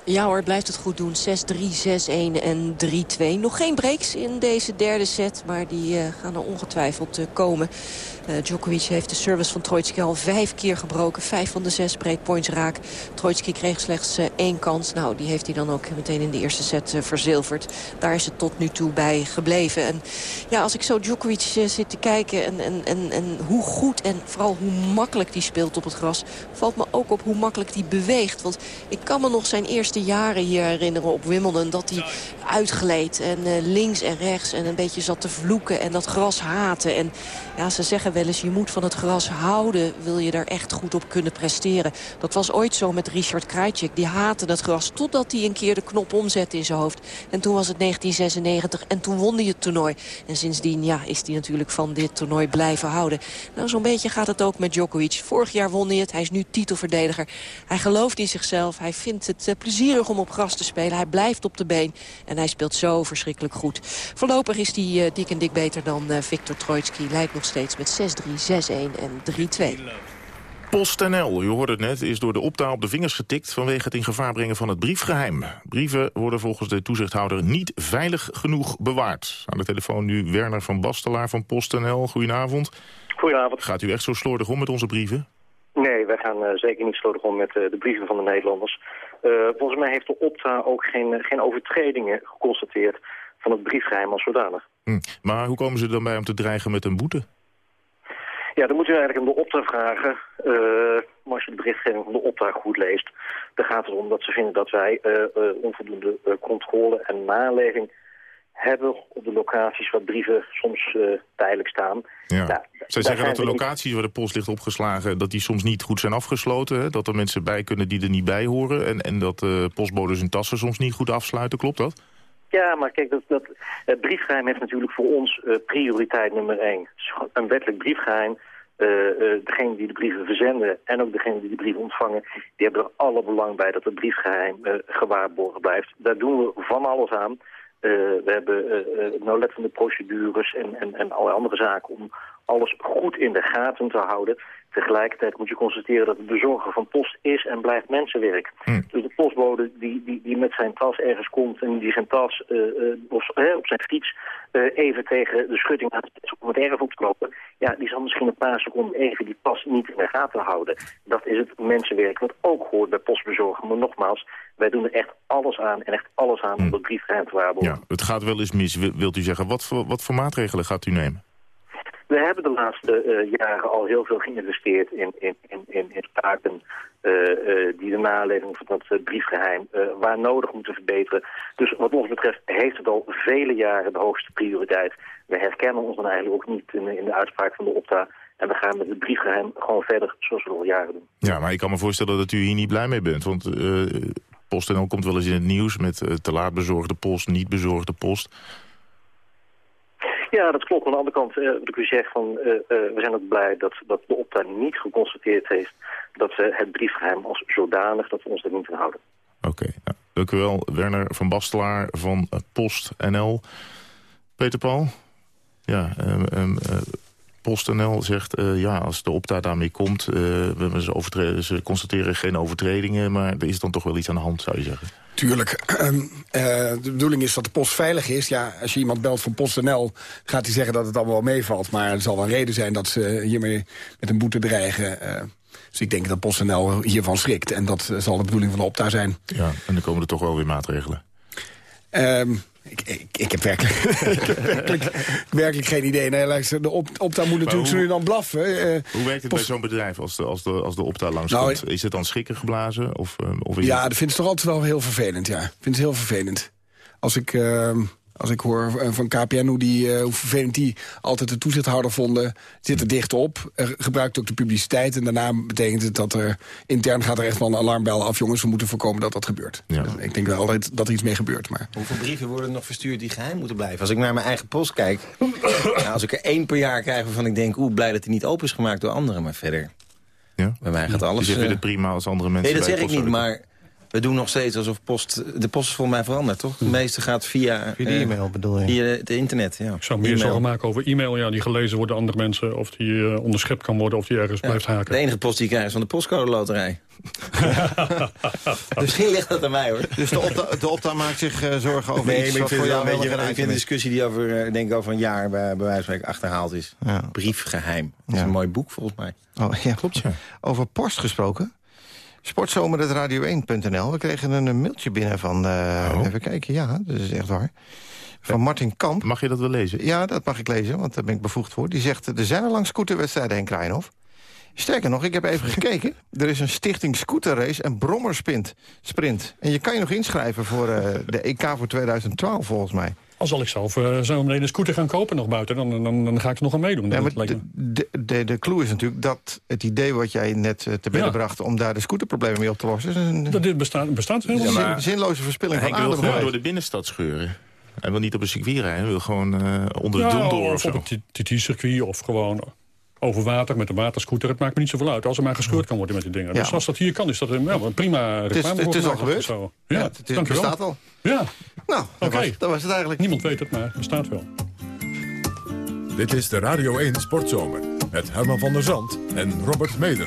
Ja hoor, blijft het goed doen. 6-3, 6-1 en 3-2. Nog geen breaks in deze derde set, maar die uh, gaan er ongetwijfeld uh, komen. Uh, Djokovic heeft de service van Troitsky al vijf keer gebroken. Vijf van de zes breakpoints raak. Troitsky kreeg slechts één kans. Nou, die heeft hij dan ook meteen in de eerste set verzilverd. Daar is het tot nu toe bij gebleven. En ja, als ik zo Djokovic zit te kijken en, en, en, en hoe goed en vooral hoe makkelijk die speelt op het gras... valt me ook op hoe makkelijk die beweegt. Want ik kan me nog zijn eerste jaren hier herinneren op Wimbledon... dat hij uitgleed en links en rechts en een beetje zat te vloeken... en dat gras haten. En ja, ze zeggen wel eens, je moet van het gras houden... wil je daar echt goed op kunnen presteren. Dat was ooit zo met Richard Krajcik. Die haatte dat gras totdat hij een keer de knop omzette in zijn hoofd. En toen was het 1996 en toen won hij het toernooi. En sindsdien ja, is hij natuurlijk van dit toernooi blijven houden. Nou, zo'n beetje gaat het ook met Djokovic. Vorig jaar won hij het, hij is nu titelverdediger. Hij gelooft in zichzelf, hij vindt het uh, plezierig om op gras te spelen. Hij blijft op de been en hij speelt zo verschrikkelijk goed. Voorlopig is hij uh, dik en dik beter dan uh, Viktor Troitsky. Lijkt nog steeds met 6-3, 6-1 en 3-2. PostNL, u hoorde het net, is door de optaal op de vingers getikt... vanwege het in gevaar brengen van het briefgeheim. Brieven worden volgens de toezichthouder niet veilig genoeg bewaard. Aan de telefoon nu Werner van Bastelaar van PostNL. Goedenavond. Goedenavond. Gaat u echt zo slordig om met onze brieven? Nee, wij gaan uh, zeker niet slordig om met uh, de brieven van de Nederlanders. Uh, volgens mij heeft de opta ook geen, geen overtredingen geconstateerd van het briefgeheim als zodanig. Hm. Maar hoe komen ze dan bij om te dreigen met een boete? Ja, dan moet u eigenlijk om de opdracht vragen. Uh, maar als je de berichtgeving van de opdracht goed leest... dan gaat het erom dat ze vinden dat wij uh, uh, onvoldoende controle en naleving hebben op de locaties waar brieven soms tijdelijk staan. Ja. Nou, Zij zeggen dat de locaties waar de post ligt opgeslagen... dat die soms niet goed zijn afgesloten. Hè? Dat er mensen bij kunnen die er niet bij horen. En, en dat postbodes hun tassen soms niet goed afsluiten. Klopt dat? Ja, maar kijk, dat, het briefgeheim heeft natuurlijk voor ons uh, prioriteit nummer één. Een wettelijk briefgeheim. Uh, degene die de brieven verzenden en ook degene die de brieven ontvangen... die hebben er alle belang bij dat het briefgeheim gewaarborgen blijft. Daar doen we van alles aan. we hebben nauwlettende procedures en, en, en allerlei andere zaken... om alles goed in de gaten te houden. Tegelijkertijd moet je constateren dat het bezorgen van post is en blijft mensenwerk. Hm. Dus de postbode die, die, die met zijn tas ergens komt en die zijn tas uh, of, uh, op zijn fiets even tegen de schutting aan om het erf op te lopen, ja, die zal misschien een paar seconden even die pas niet in de gaten houden. Dat is het mensenwerk wat ook hoort bij postbezorgen. Maar nogmaals, wij doen er echt alles aan en echt alles aan om dat briefgeheim te waarborgen. Ja, het gaat wel eens mis, wilt u zeggen. Wat voor, wat voor maatregelen gaat u nemen? We hebben de laatste uh, jaren al heel veel geïnvesteerd in, in, in, in, taken uh, die de naleving van dat briefgeheim waar nodig moeten verbeteren. Dus wat ons betreft heeft het al vele jaren de hoogste prioriteit. We herkennen ons dan eigenlijk ook niet in, in de uitspraak van de opta. En we gaan met het briefgeheim gewoon verder zoals we al jaren doen. Ja, maar ik kan me voorstellen dat u hier niet blij mee bent. Want PostNL komt wel eens in het nieuws met te laat bezorgde post, niet bezorgde post. Ja, dat klopt. Aan de andere kant, uh, wat ik u zeg, van, uh, uh, we zijn ook blij dat, dat de opta niet geconstateerd heeft dat we het briefgeheim als zodanig, dat we ons er niet houden. Oké, okay, nou, dank u wel. Werner van Bastelaar van PostNL. Peter Paul? Ja, um, um, PostNL zegt, ja, als de opta daarmee komt, we, ze, ze constateren geen overtredingen, maar er is dan toch wel iets aan de hand, zou je zeggen. Tuurlijk. Uh, de bedoeling is dat de post veilig is. Ja, als je iemand belt van PostNL, gaat hij zeggen dat het allemaal wel meevalt. Maar er zal wel een reden zijn dat ze hiermee met een boete dreigen. Uh, dus ik denk dat PostNL hiervan schrikt. En dat zal de bedoeling van de opta zijn. Ja, en dan komen er toch wel weer maatregelen. Uh, Ik, ik, ik heb werkelijk, ik heb werkelijk, werkelijk geen idee. Nee, luister, de op, Opta moet natuurlijk hoe- nu dan blaffen. eh, Hoe werkt het bij zo'n bedrijf als de, als de, als de opta Nou, langskomt? is het dan schikken geblazen? Of, eh, of is ja, het... dat vind ik toch altijd wel heel vervelend, ja. Ik vind het heel vervelend. Als ik, eh, als ik hoor eh, van KPN hoe, die, eh, hoe vervelend die altijd de toezichthouder vonden... zit er dicht op, er gebruikt ook de publiciteit... en daarna betekent het dat er intern gaat er echt wel een alarmbel af... jongens, we moeten voorkomen dat dat gebeurt. Dus ik denk wel dat, dat er iets mee gebeurt, maar... Hoeveel brieven worden er nog verstuurd die geheim moeten blijven? Als ik naar mijn eigen post kijk, nou, als ik er één per jaar krijg waarvan ik denk... oeh, blij dat die niet open is gemaakt door anderen, maar verder... Ja? Bij mij gaat alles... Dus je vindt het prima als andere mensen... Nee, dat zeg ik niet, maar we doen nog steeds alsof post... De post is volgens mij veranderd, toch? De meeste gaat via... Via de eh, e-mail bedoel je? Via het internet, ja. Ik zou meer zorgen maken over e-mail ja, die gelezen wordt door andere mensen. Of die eh, onderschept kan worden of die ergens blijft haken. De enige post die ik krijg is van de postcode loterij. Misschien ligt dat aan mij, hoor. Dus de opta, de opta maakt zich eh, zorgen over nee, iets maar ik wat vind, voor jou wel een beetje, ik vind een discussie die over, denk ik, over een jaar bij, bij wijze van spreken achterhaald is. Briefgeheim. Dat is Ja. een mooi boek, volgens mij. Oh, ja. Klopt, ja. Over post gesproken. Sportzomer.radio1.nl. We kregen een, mailtje binnen van... eh, Even kijken, ja, dat is echt waar. Van Martin Kamp. Mag je dat wel lezen? Ja, dat mag ik lezen, want daar ben ik bevoegd voor. Die zegt, er zijn al lang scooterwedstrijden, Henk Krijnhof. Sterker nog, ik heb even gekeken. Er is een stichting scooterrace en brommerspint sprint. En je kan je nog inschrijven voor eh, de EK voor 2012, volgens mij. Als zal ik zelf eh, zo meteen een scooter gaan kopen nog buiten, dan, dan, dan ga ik er nog aan meedoen. Ja, maar de, me- de, de, de clue is natuurlijk dat het idee wat jij net eh, te bedden Ja. bracht... om daar de scooterproblemen mee op te lossen... is een dat dit bestaat, bestaat helemaal zin- niet. zinloze verspilling van wil adem. gewoon door de binnenstad scheuren. Hij wil niet op een circuit rijden. Hij wil gewoon eh, onder de Ja, dom door of of zo. op het TT-circuit of gewoon over water met een waterscooter. Het maakt me niet zoveel uit als er maar gescheurd kan worden met die dingen. Ja. Dus als dat hier kan, is dat een, ja, een prima Het is, reclame. het is al gebeurd. zo. Ja, het, is, dankjewel. bestaat al. Ja, Nou, dat, Oké. was, dat was het eigenlijk. niemand weet het, maar het bestaat wel. Dit is de Radio 1 Sportzomer. Met Herman van der Zand en Robert Meder.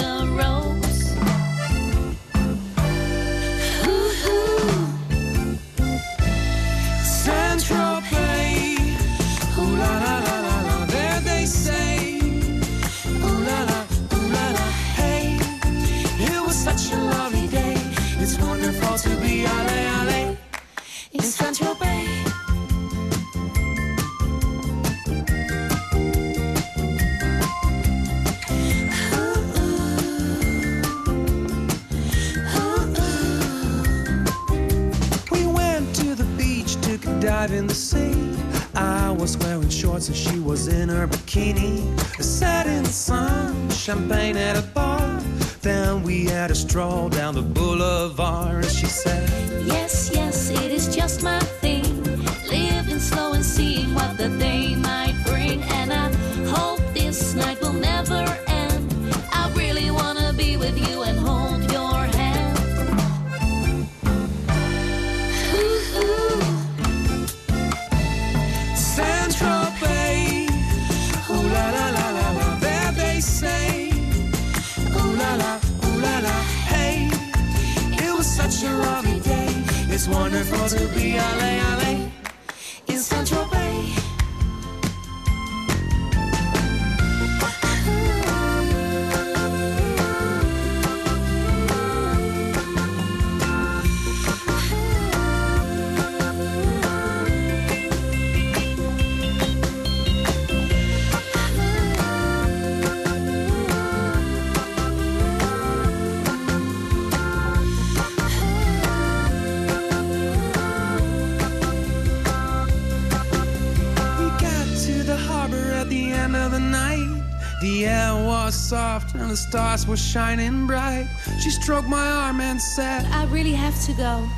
The air was soft and the stars were shining bright. She stroked my arm and said, I really have to go.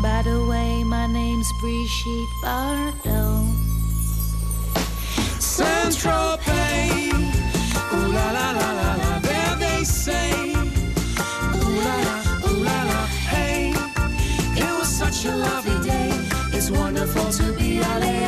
By the way, my name's Brigitte Bardot. Saint Tropez. Ooh la la la la la, there they say. Ooh la la, ooh la la, hey. It was such a lovely day. It's wonderful to be ale,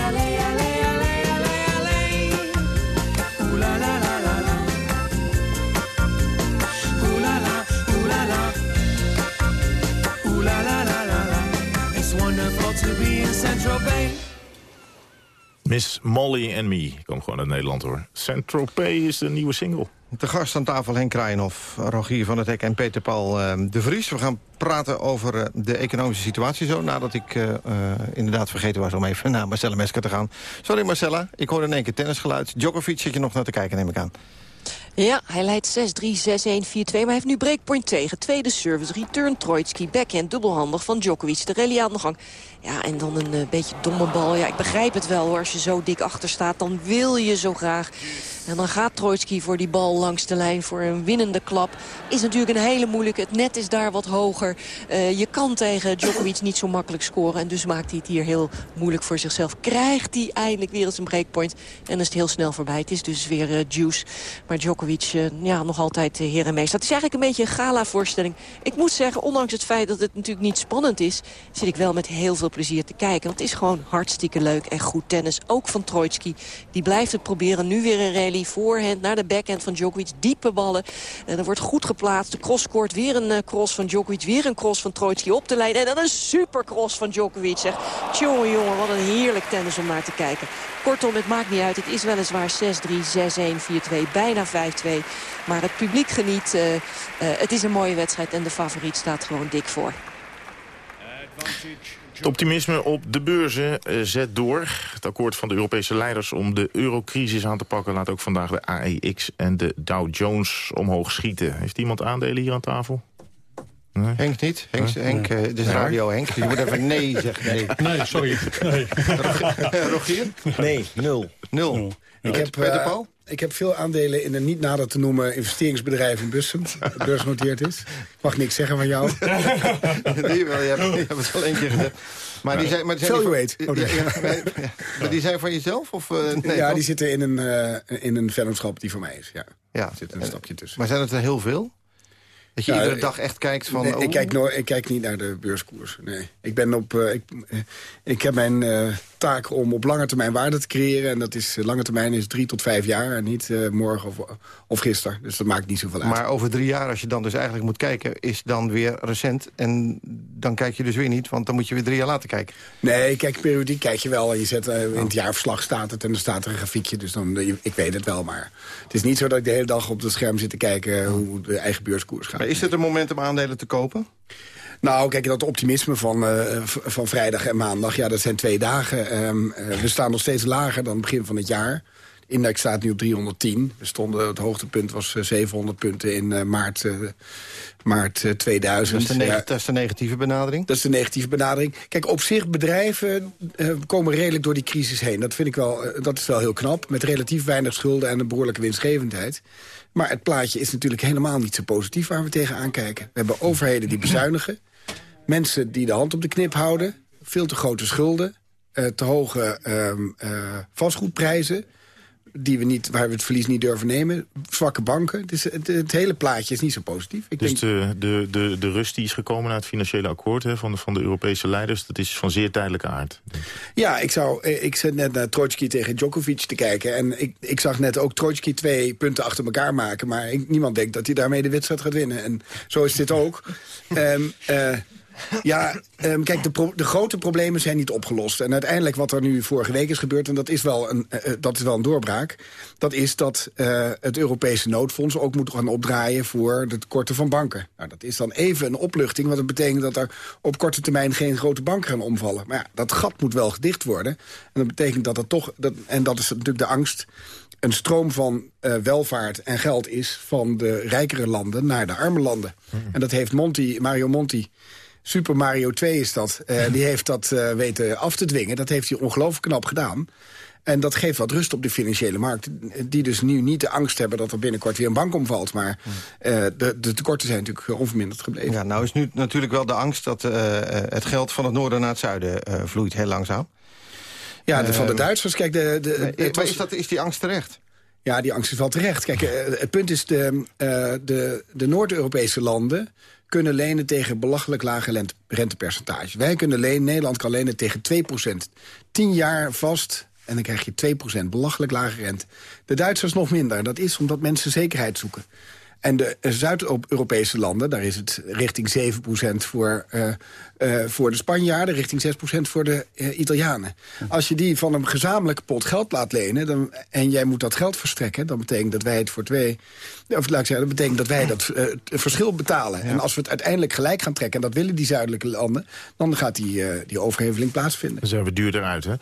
Miss Molly and Me. Kom gewoon uit Nederland hoor. Saint-Tropez is de nieuwe single. De gast aan tafel Henk Kraaienhof, Rogier van het Hek en Peter Paul eh, de Vries. We gaan praten over eh, de economische situatie zo... nadat ik eh, inderdaad vergeten was om even naar Marcella Mesker te gaan. Sorry Marcella, ik hoorde in één keer tennisgeluid. Djokovic zit je nog naar te kijken, neem ik aan. Ja, hij leidt 6-3, 6-1, 4-2, maar hij heeft nu breakpoint tegen. Tweede service, return, Troitsky, backhand, dubbelhandig van Djokovic. De rally aan de gang. Ja, en dan een eh, beetje domme bal. Ja, ik begrijp het wel hoor. Als je zo dik achter staat, dan wil je zo graag. En dan gaat Troitsky voor die bal langs de lijn voor een winnende klap. Is natuurlijk een hele moeilijke. Het net is daar wat hoger. Eh, je kan tegen Djokovic niet zo makkelijk scoren. En dus maakt hij het hier heel moeilijk voor zichzelf. Krijgt hij eindelijk weer eens een breakpoint. En is het heel snel voorbij. Het is dus weer eh, juice. Maar Djokovic, ja, nog altijd uh, heer en. Het is eigenlijk een beetje een gala-voorstelling. Ik moet zeggen, ondanks het feit dat het natuurlijk niet spannend is... zit ik wel met heel veel plezier te kijken. Want het is gewoon hartstikke leuk en goed tennis. Ook van Troitsky. Die blijft het proberen. Nu weer een rally. Voorhand naar de backhand van Djokovic. Diepe ballen. En er wordt goed geplaatst. De cross scoort weer een eh, cross van Djokovic. Weer een cross van Troitsky op de lijn. En dan een super cross van Djokovic. Zeg. Tjonge jongen, wat een heerlijk tennis om naar te kijken. Kortom, het maakt niet uit. Het is weliswaar 6-3, 6-1, 4-2, bijna 5-2. Maar het publiek geniet. eh, eh, het is een mooie wedstrijd en de favoriet staat gewoon dik voor. Het optimisme op de beurzen eh, zet door. Het akkoord van de Europese leiders om de eurocrisis aan te pakken... laat ook vandaag de AEX en de Dow Jones omhoog schieten. Heeft iemand aandelen hier aan tafel? Nee? Henk niet. Henk, Henk eh, dit is radio Henk. Je moet even nee zeggen. Nee, Nee, sorry. Nee. Rogier? Nee, nul. Nul. Ik heb, Peter eh, Paul? Ik heb veel aandelen in een niet nader te noemen investeringsbedrijf in Bussen. Dat beursgenoteerd is. Ik mag niks zeggen van jou. Die wel, je hebt, je hebt het al één keer gezegd. Maar die zijn, maar die zijn Valuate. Oh, van- nee. ja. Maar die zijn van jezelf? Of, eh, nee, ja, die zitten in een, eh, in een vennootschap die van mij is. Ja. Ja. Er zit een stapje tussen. Maar zijn het er heel veel? Dat je iedere eh, dag echt kijkt van... Nee, oh, ik, kijk nooit, ik kijk niet naar de beurskoers. Nee. Ik, ben op, ik, ik heb mijn taak om op lange termijn waarde te creëren. En dat is, eh, lange termijn is drie tot vijf jaar. En niet eh, morgen of, of gisteren. Dus dat maakt niet zoveel uit. Maar over drie jaar, als je dan dus eigenlijk moet kijken... is dan weer recent. En dan kijk je dus weer niet, want dan moet je weer drie jaar later kijken. Nee, kijk, periodiek kijk je wel. En je zet, eh, in het jaarverslag staat het en dan staat er een grafiekje. Dus dan, ik weet het wel, maar het is niet zo dat ik de hele dag op het scherm zit te kijken... hoe de eigen beurskoers gaat. Maar is het een moment om aandelen te kopen? Nou, kijk, dat optimisme van, eh, van vrijdag en maandag, ja, dat zijn twee dagen. Ehm, eh, we staan nog steeds lager dan begin van het jaar. De index staat nu op 310. We stonden, het hoogtepunt was eh, 700 punten in eh, maart, eh, maart eh, 2000. Dat is, Ja, dat is de negatieve benadering. dat is de negatieve benadering. Kijk, op zich, bedrijven eh, komen redelijk door die crisis heen. Dat vind ik wel, eh, dat is wel heel knap. Met relatief weinig schulden en een behoorlijke winstgevendheid. Maar het plaatje is natuurlijk helemaal niet zo positief waar we tegenaan kijken. We hebben overheden die bezuinigen. Mensen die de hand op de knip houden. Veel te grote schulden. eh, te hoge ehm, eh, vastgoedprijzen. Die we niet, waar we het verlies niet durven nemen. Zwakke banken. Het, is, het, het hele plaatje is niet zo positief. Ik Dus denk, de, de, de, de rust die is gekomen na het financiële akkoord hè, van, de, van de Europese leiders... dat is van zeer tijdelijke aard. Ja, ik, zou, eh, ik zit net naar Trotsky tegen Djokovic te kijken. En ik, ik zag net ook Trotsky twee punten achter elkaar maken. Maar ik- niemand denkt dat hij daarmee de wedstrijd gaat winnen. En zo is dit ook. Ehm, eh, ja, ehm, kijk, de, de grote problemen zijn niet opgelost. En uiteindelijk wat er nu vorige week is gebeurd... en dat is wel een, eh, eh, dat is wel een doorbraak... dat is dat eh, het Europese noodfonds ook moet gaan opdraaien... voor de tekorten van banken. Nou, dat is dan even een opluchting... want dat betekent dat er op korte termijn geen grote banken gaan omvallen. Maar ja, dat gat moet wel gedicht worden. En dat betekent dat er toch... Dat, en dat is natuurlijk de angst een stroom van welvaart en geld is... van de rijkere landen naar de arme landen. En dat heeft Monti, Mario Monti... Super Mario 2 is dat. Eh, die heeft dat eh, weten af te dwingen. Dat heeft hij ongelooflijk knap gedaan. En dat geeft wat rust op de financiële markt. Die dus nu niet de angst hebben dat er binnenkort weer een bank omvalt. Maar eh, de, de tekorten zijn natuurlijk onverminderd gebleven. Ja, nou is nu natuurlijk wel de angst dat het geld van het noorden naar het zuiden vloeit heel langzaam. Ja, de, van de Duitsers. Kijk, de, de, Nee, het maar was- is, dat, is die angst terecht? Ja, die angst is wel terecht. Kijk, het punt is, de, de, de Noord-Europese landen kunnen lenen tegen belachelijk lage rentepercentages. Wij kunnen lenen, Nederland kan lenen tegen 2% 10 jaar vast en dan krijg je 2% belachelijk lage rente. De Duitsers nog minder. Dat is omdat mensen zekerheid zoeken. En de Zuid-Europese landen, daar is het richting 7% voor, eh, eh, voor de Spanjaarden... richting 6% voor de eh, Italianen. Als je die van een gezamenlijke pot geld laat lenen... Dan, en jij moet dat geld verstrekken... dan betekent dat wij het voor twee... Of laat ik zeggen, dat betekent dat wij dat eh, verschil betalen. En als we het uiteindelijk gelijk gaan trekken... en dat willen die zuidelijke landen... dan gaat die, eh, die overheveling plaatsvinden. Dan zijn we duurder uit. Hè?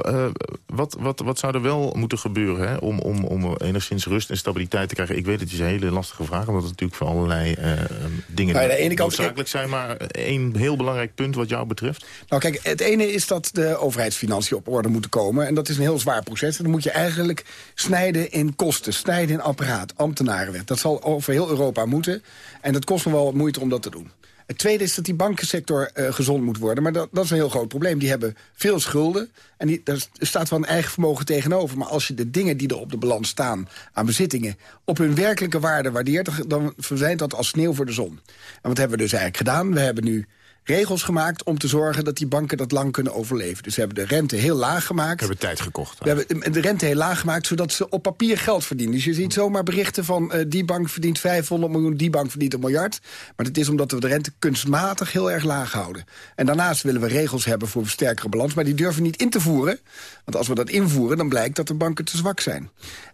Eh, wat, wat, wat zou er wel moeten gebeuren hè? Om, om, om enigszins rust en stabiliteit te krijgen? Ik weet, het is een hele lastige vraag, omdat het natuurlijk voor allerlei eh, dingen Nou ja, de ene kant- noodzakelijk zijn. Maar één heel belangrijk punt wat jou betreft. Nou kijk, het ene is dat de overheidsfinanciën op orde moeten komen. En dat is een heel zwaar proces. En dan moet je eigenlijk snijden in kosten, snijden in apparaat, Dat zal over heel Europa moeten. En dat kost nog wel wat moeite om dat te doen. Het tweede is dat die bankensector eh, gezond moet worden. Maar dat, dat is een heel groot probleem. Die hebben veel schulden. En die, daar staat wel een eigen vermogen tegenover. Maar als je de dingen die er op de balans staan aan bezittingen... op hun werkelijke waarde waardeert... dan verdwijnt dat als sneeuw voor de zon. En wat hebben we dus eigenlijk gedaan? We hebben nu regels gemaakt om te zorgen dat die banken dat lang kunnen overleven. Dus we hebben de rente heel laag gemaakt. We hebben tijd gekocht. We hebben de rente heel laag gemaakt, zodat ze op papier geld verdienen. Dus je ziet zomaar berichten van eh, die bank verdient 500 miljoen, die bank verdient een miljard. Maar dat is omdat we de rente kunstmatig heel erg laag houden. En daarnaast willen we regels hebben voor een sterkere balans, maar die durven niet in te voeren. Want als we dat invoeren, dan blijkt dat de banken te zwak zijn.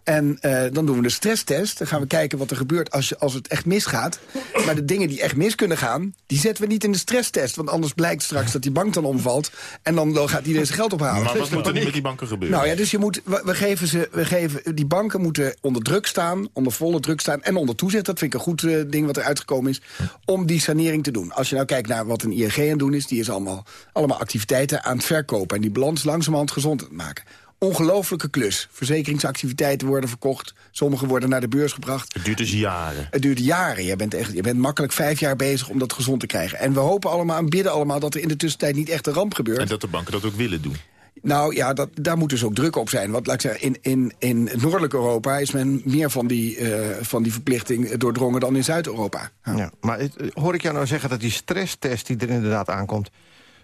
En eh, dan doen we de stresstest. Dan gaan we kijken wat er gebeurt als, je, als het echt misgaat. Maar de dingen die echt mis kunnen gaan, die zetten we niet in de stresstest. Want anders blijkt straks dat die bank dan omvalt. En dan gaat iedereen zijn geld ophalen. Maar wat moet er nu met die banken gebeuren? Nou ja, dus je moet, we, we geven ze, we geven, die banken moeten onder druk staan, onder volle druk staan en onder toezicht. Dat vind ik een goed eh, ding wat er uitgekomen is, om die sanering te doen. Als je nou kijkt naar wat een ING aan het doen is, die is allemaal, allemaal activiteiten aan het verkopen en die balans langzamerhand gezond aan het maken. Ongelooflijke klus. Verzekeringsactiviteiten worden verkocht. Sommige worden naar de beurs gebracht. Het duurt dus jaren. Het duurt jaren. Je bent, echt, je bent makkelijk vijf jaar bezig om dat gezond te krijgen. En we hopen allemaal en bidden allemaal dat er in de tussentijd niet echt een ramp gebeurt. En dat de banken dat ook willen doen. Nou ja, dat, daar moet dus ook druk op zijn. Want laat ik zeggen, in, in, in Noordelijk Europa is men meer van die, eh, van die verplichting doordrongen dan in Zuid-Europa. Ja. maar het- hoor ik jou nou zeggen dat die stresstest die er inderdaad aankomt...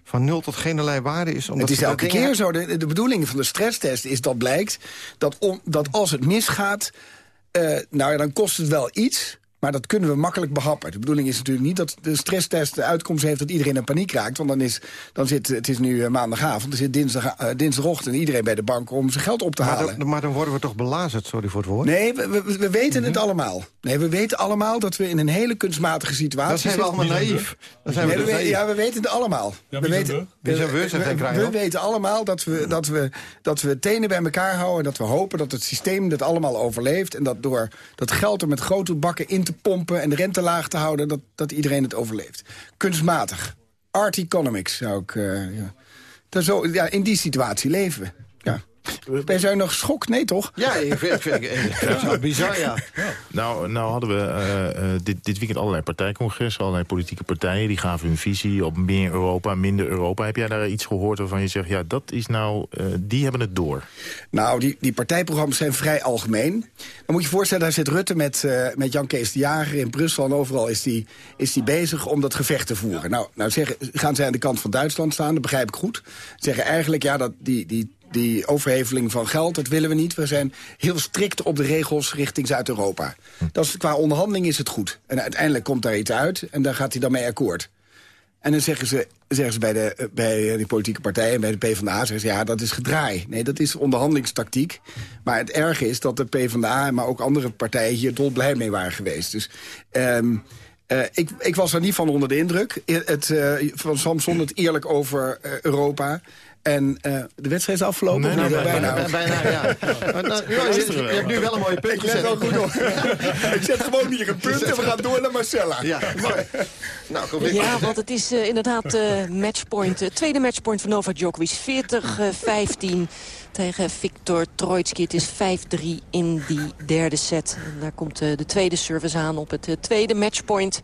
van nul tot geen allerlei waarde is? Omdat het is elke keer zo. De, de bedoeling van de stresstest is dat blijkt dat, om, dat als het misgaat... eh, nou ja, dan kost het wel iets... Maar dat kunnen we makkelijk behappen. De bedoeling is natuurlijk niet dat de stresstest de uitkomst heeft... dat iedereen in paniek raakt. Want dan is, dan zit, het is nu eh, maandagavond, er zit dinsdag, eh, dinsdagochtend... iedereen bij de bank om zijn geld op te Maar halen. dan, maar dan worden we toch belazerd, sorry voor het woord? Nee, we, we, we weten het allemaal. Nee, we weten allemaal dat we in een hele kunstmatige situatie Dan zijn we zitten. allemaal naïef. Dan zijn we Nee, dus we naïef. ja, we weten het allemaal. Ja, we weten, we? Zijn we, we, Rijnhoff. weten allemaal dat we, dat, we, dat we tenen bij elkaar houden... en dat we hopen dat het systeem dit allemaal overleeft... en dat door dat geld er met grote bakken in te pompen... en de rente laag te houden, dat, dat iedereen het overleeft. Kunstmatig. Art economics zou ik... eh, ja. Zo, ja, in die situatie leven we. Ja. Ben jij nog geschokt? Nee, toch? Ja, ik vind, ik vind, ik vind het zo bizar, ja. Nou, nou hadden we eh, eh, dit, dit weekend allerlei partijcongressen, allerlei politieke partijen. Die gaven hun visie op meer Europa, minder Europa. Heb jij daar iets gehoord waarvan je zegt, ja, dat is nou, eh, die hebben het door? Nou, die, die partijprogramma's zijn vrij algemeen. Dan moet je je voorstellen, daar zit Rutte met, eh, met Jan Kees de Jager in Brussel... en overal is die, is die bezig om dat gevecht te voeren. Nou, nou zeggen, gaan zij aan de kant van Duitsland staan, dat begrijp ik goed. Zeggen eigenlijk, ja, dat die, die, die overheveling van geld, dat willen we niet. We zijn heel strikt op de regels richting Zuid-Europa. Dat is, qua onderhandeling is het goed. En uiteindelijk komt daar iets uit en daar gaat hij dan mee akkoord. En dan zeggen ze, zeggen ze bij, de, bij die politieke partijen, bij de PvdA... zeggen ze, ja, dat is gedraai. Nee, dat is onderhandelingstactiek. Maar het erge is dat de PvdA, maar ook andere partijen... hier dolblij mee waren geweest. Dus... ehm, eh, ik, ik was er niet van onder de indruk. Het, eh, van Samson, het eerlijk over eh, Europa. En eh, de wedstrijd is afgelopen? Nee, bijna, bijna, bijna, ja. Maar nou, ja, je, je hebt nu wel een mooie punt Ik let gezet. wel goed op. ik zet gewoon hier een punt en we gaan door naar Marcella. Ja, maar, nou, kom ik. Ja, want het is eh, inderdaad eh matchpoint. tweede matchpoint van Novak Djokovic. 40-15 tegen Viktor Troitsky. Het is 5-3 in die derde set. En daar komt eh, de tweede service aan op het tweede matchpoint.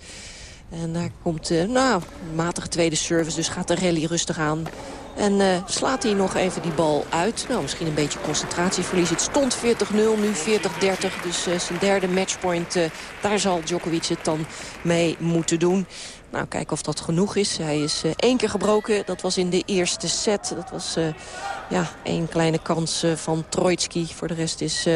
En daar komt, eh, nou, een matige tweede service. Dus gaat de rally rustig aan. En eh, slaat hij nog even die bal uit. Nou, misschien een beetje concentratieverlies. Het stond 40-0, nu 40-30. Dus eh, zijn derde matchpoint, eh, daar zal Djokovic het dan mee moeten doen. Nou, kijken of dat genoeg is. Hij is één keer gebroken. Dat was in de eerste set. Dat was ja, één kleine kans van Troitsky. Voor de rest is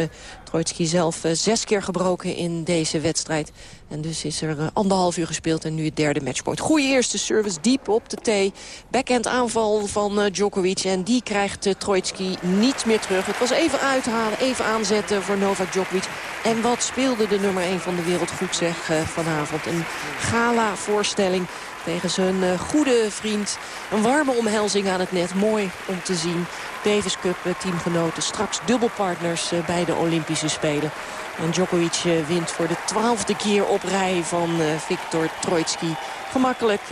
Troitsky zelf zes keer gebroken in deze wedstrijd. En dus is er uh, anderhalf uur gespeeld en nu het derde matchpoint. Goeie eerste service, diep op de T. Backhand aanval van uh, Djokovic. En die krijgt uh, Troitsky niet meer terug. Het was even uithalen, even aanzetten voor Novak Djokovic. En wat speelde de nummer 1 van de wereld goed zeg vanavond. Een gala voorstelling tegen zijn goede vriend. Een warme omhelzing aan het net. Mooi om te zien. Davis Cup teamgenoten. Straks dubbelpartners bij de Olympische Spelen. En Djokovic wint voor de twaalfde keer op rij van Viktor Troitsky. Gemakkelijk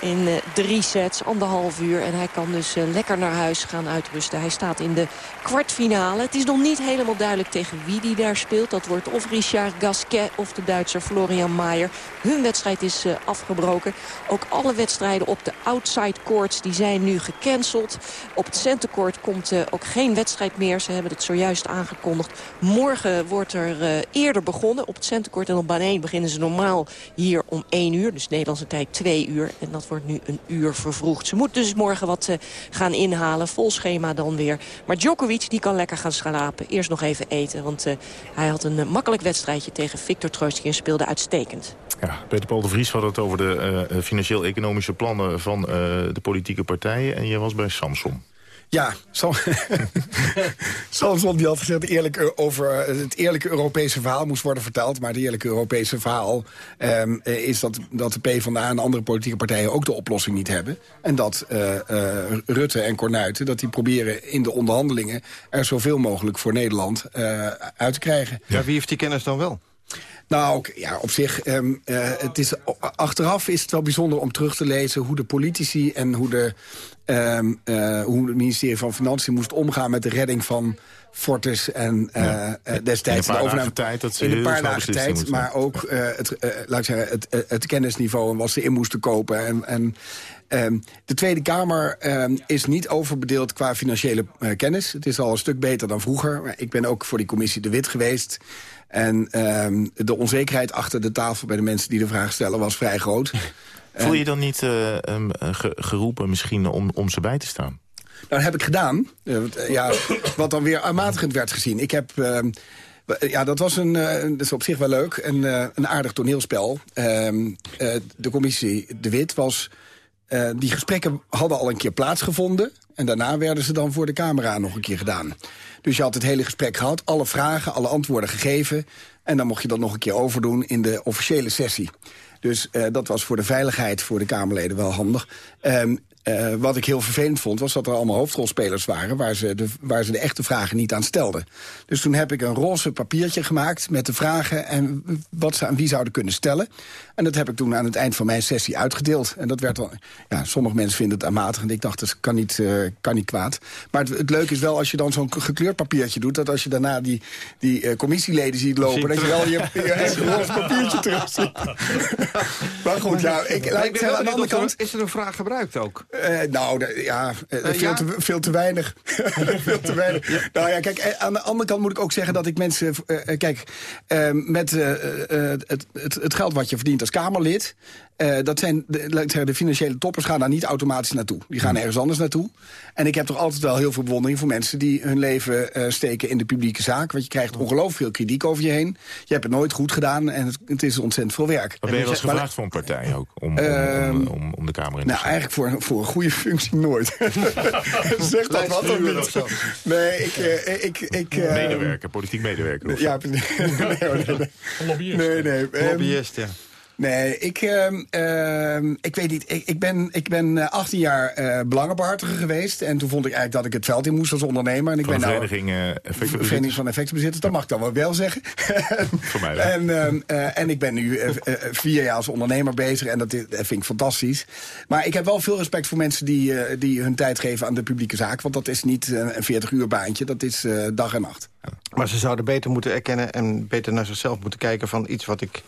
in uh, drie sets, anderhalf uur. En hij kan dus uh, lekker naar huis gaan uitrusten. Hij staat in de kwartfinale. Het is nog niet helemaal duidelijk tegen wie die daar speelt. Dat wordt of Richard Gasquet of de Duitser Florian Mayer. Hun wedstrijd is uh, afgebroken. Ook alle wedstrijden op de outside courts die zijn nu gecanceld. Op het centercourt komt ook geen wedstrijd meer. Ze hebben het zojuist aangekondigd. Morgen wordt er eerder begonnen. Op het centercourt en op 1 beginnen ze normaal hier om 1 uur. Dus Nederlandse tijd 2 uur. En dat wordt nu een uur vervroegd. Ze moet dus morgen wat uh, gaan inhalen. Vol schema dan weer. Maar Djokovic die kan lekker gaan slapen. Eerst nog even eten. Want uh, hij had een uh, makkelijk wedstrijdje tegen Victor Troostje en speelde uitstekend. Ja, Peter Paul de Vries had het over de financieel-economische plannen van de politieke partijen. En je was bij Samsung. Ja, Samson die had gezegd eerlijk over het eerlijke Europese verhaal moest worden verteld. Maar het eerlijke Europese verhaal um, is dat, dat de PvdA en andere politieke partijen ook de oplossing niet hebben. En dat uh, uh, Rutte en Cornuiten dat die proberen in de onderhandelingen er zoveel mogelijk voor Nederland uh, uit te krijgen. Ja, wie heeft die kennis dan wel? Nou, ja, op zich, um, uh, het is, achteraf is het wel bijzonder om terug te lezen... hoe de politici en hoe, de, um, uh, hoe het ministerie van Financiën moest omgaan... met de redding van Fortis en uh, ja. destijds... In een paar dagen tijd. Dat ze in een paar dagen tijd, maar ook het, laat ik zeggen, het, het kennisniveau... en wat ze in moesten kopen. En, en Um, de Tweede Kamer um, is niet overbedeeld qua financiële kennis. Het is al een stuk beter dan vroeger. Ik ben ook voor die commissie De Wit geweest. En um, de onzekerheid achter de tafel bij de mensen die de vraag stellen was vrij groot. Voel je dan niet uh, um, ge geroepen misschien om, om ze bij te staan? Nou, dat heb ik gedaan. Uh, ja, wat dan weer aanmatigend werd gezien. Ik heb... Uh, ja, dat was een, uh, dat is op zich wel leuk. Een, uh, een aardig toneelspel. Uh, de commissie De Wit was... Die gesprekken hadden al een keer plaatsgevonden. En daarna werden ze dan voor de camera nog een keer gedaan. Dus je had het hele gesprek gehad, alle vragen, alle antwoorden gegeven. En dan mocht je dat nog een keer overdoen in de officiële sessie. Dus uh, dat was voor de veiligheid voor de Kamerleden wel handig. Um, uh, wat ik heel vervelend vond, was dat er allemaal hoofdrolspelers waren... Waar ze, de, waar ze de echte vragen niet aan stelden. Dus toen heb ik een roze papiertje gemaakt met de vragen... en wat ze aan wie zouden kunnen stellen. En dat heb ik toen aan het eind van mijn sessie uitgedeeld. En dat werd wel... Ja, sommige mensen vinden het aanmatigend. Ik dacht, dat kan niet, uh, kan niet kwaad. Maar het, het leuke is wel als je dan zo'n gekleurd papiertje doet... dat als je daarna die, die uh, commissieleden ziet lopen... dat je wel je, je eigen roze papiertje terug ziet. maar goed, ja, ik, laat ik zeggen, aan de andere kant... Is er een vraag gebruikt ook? Uh, nou, ja, uh, veel, ja? Te, veel te weinig. veel te weinig. Ja. Nou ja, kijk, aan de andere kant moet ik ook zeggen dat ik mensen... Kijk, met het, het, het geld wat je verdient als Kamerlid... Uh, dat zijn de, laat ik zeggen, de financiële toppers gaan daar niet automatisch naartoe. Die gaan ergens anders naartoe. En ik heb toch altijd wel heel veel bewondering voor mensen... die hun leven uh, steken in de publieke zaak. Want je krijgt ongelooflijk veel kritiek over je heen. Je hebt het nooit goed gedaan en het, het is ontzettend veel werk. Maar ben je wel eens gevraagd maar, voor een partij ook? Om, uh, om, om, om, de Kamer in te Nou, eigenlijk voor, voor een goede functie nooit. zeg dat wat dan niet. Nee, ik... Uh, ik, ik uh, medewerker, politiek medewerker. Of ja, nee, nee, nee, Lobbyist. Nee, nee. Lobbyist, ja. Nee, ik, uh, uh, ik weet niet. Ik, ik ben, ik ben 18 jaar uh, belangenbehartiger geweest. En toen vond ik eigenlijk dat ik het veld in moest als ondernemer. En ik van ben de vereniging nou. Vereniging van effectenbezitters, dat mag ik dan wel wel zeggen. Voor mij en, uh, en ik ben nu vier jaar als ondernemer bezig. En dat, is, dat vind ik fantastisch. Maar ik heb wel veel respect voor mensen die, die hun tijd geven aan de publieke zaak. Want dat is niet een 40 uur baantje. Dat is dag en nacht. Maar ze zouden beter moeten erkennen en beter naar zichzelf moeten kijken van iets wat ik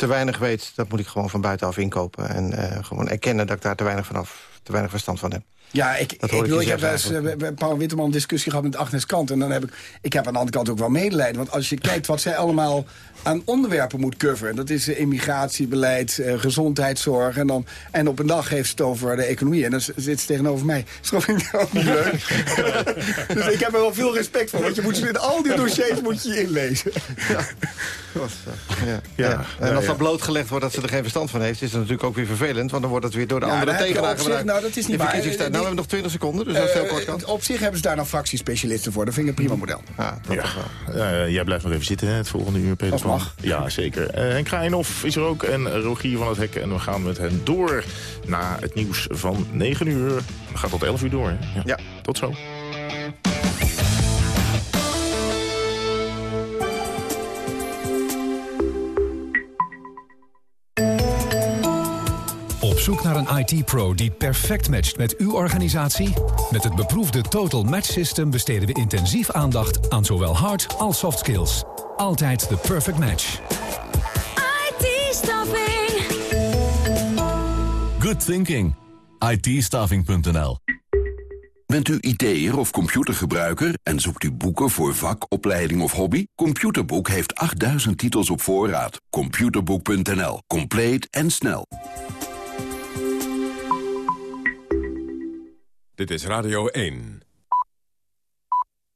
te weinig weet, dat moet ik gewoon van buitenaf inkopen. En uh, gewoon erkennen dat ik daar te weinig, vanaf, te weinig verstand van heb. Ja, ik, ik, Dat ik heb wel eens bij Paul Witteman een discussie gehad met Agnes Kant. En dan heb ik, ik heb aan de andere kant ook wel medelijden. Want als je kijkt wat zij allemaal aan onderwerpen moet coveren. Dat is eh, immigratiebeleid, eh, gezondheidszorg. En, dan, en op een dag heeft ze het over de economie. En dan zit ze tegenover mij. Dat vind ik ook niet leuk. dus ik heb er wel veel respect voor. Want je moet ze in al die dossiers moet je inlezen. Ja, ja. En als dat blootgelegd wordt dat ze er geen verstand van heeft... is het natuurlijk ook weer vervelend. Want dan wordt het weer door de Ja, andere zich- gebruikt. nou, dat is niet waar. Nou, we hebben nog 20 seconden, dus als het heel kort kan. Eh, op zich hebben ze daar nog fractiespecialisten voor. Dat vind ik een prima model. Ja, Ja. Eh, jij blijft nog even zitten hè, het volgende uur, Peter Dat mag. Ja, zeker. Eh Henk Krijnhoff is er ook en Rogier van het Hek. En we gaan met hen door na het nieuws van 9 uur. Dat gaat tot 11 uur door. Hè? Ja. Tot zo. Zoek naar een IT-pro die perfect matcht met uw organisatie? Met het beproefde Total Match System besteden we intensief aandacht aan zowel hard als soft skills. Altijd de perfect match. IT-staffing. Good thinking. itstaffing.nl Bent u IT'er of computergebruiker en zoekt u boeken voor vak, opleiding of hobby? Computerboek heeft 8000 titels op voorraad. Computerboek.nl. Compleet en snel. Dit is Radio 1.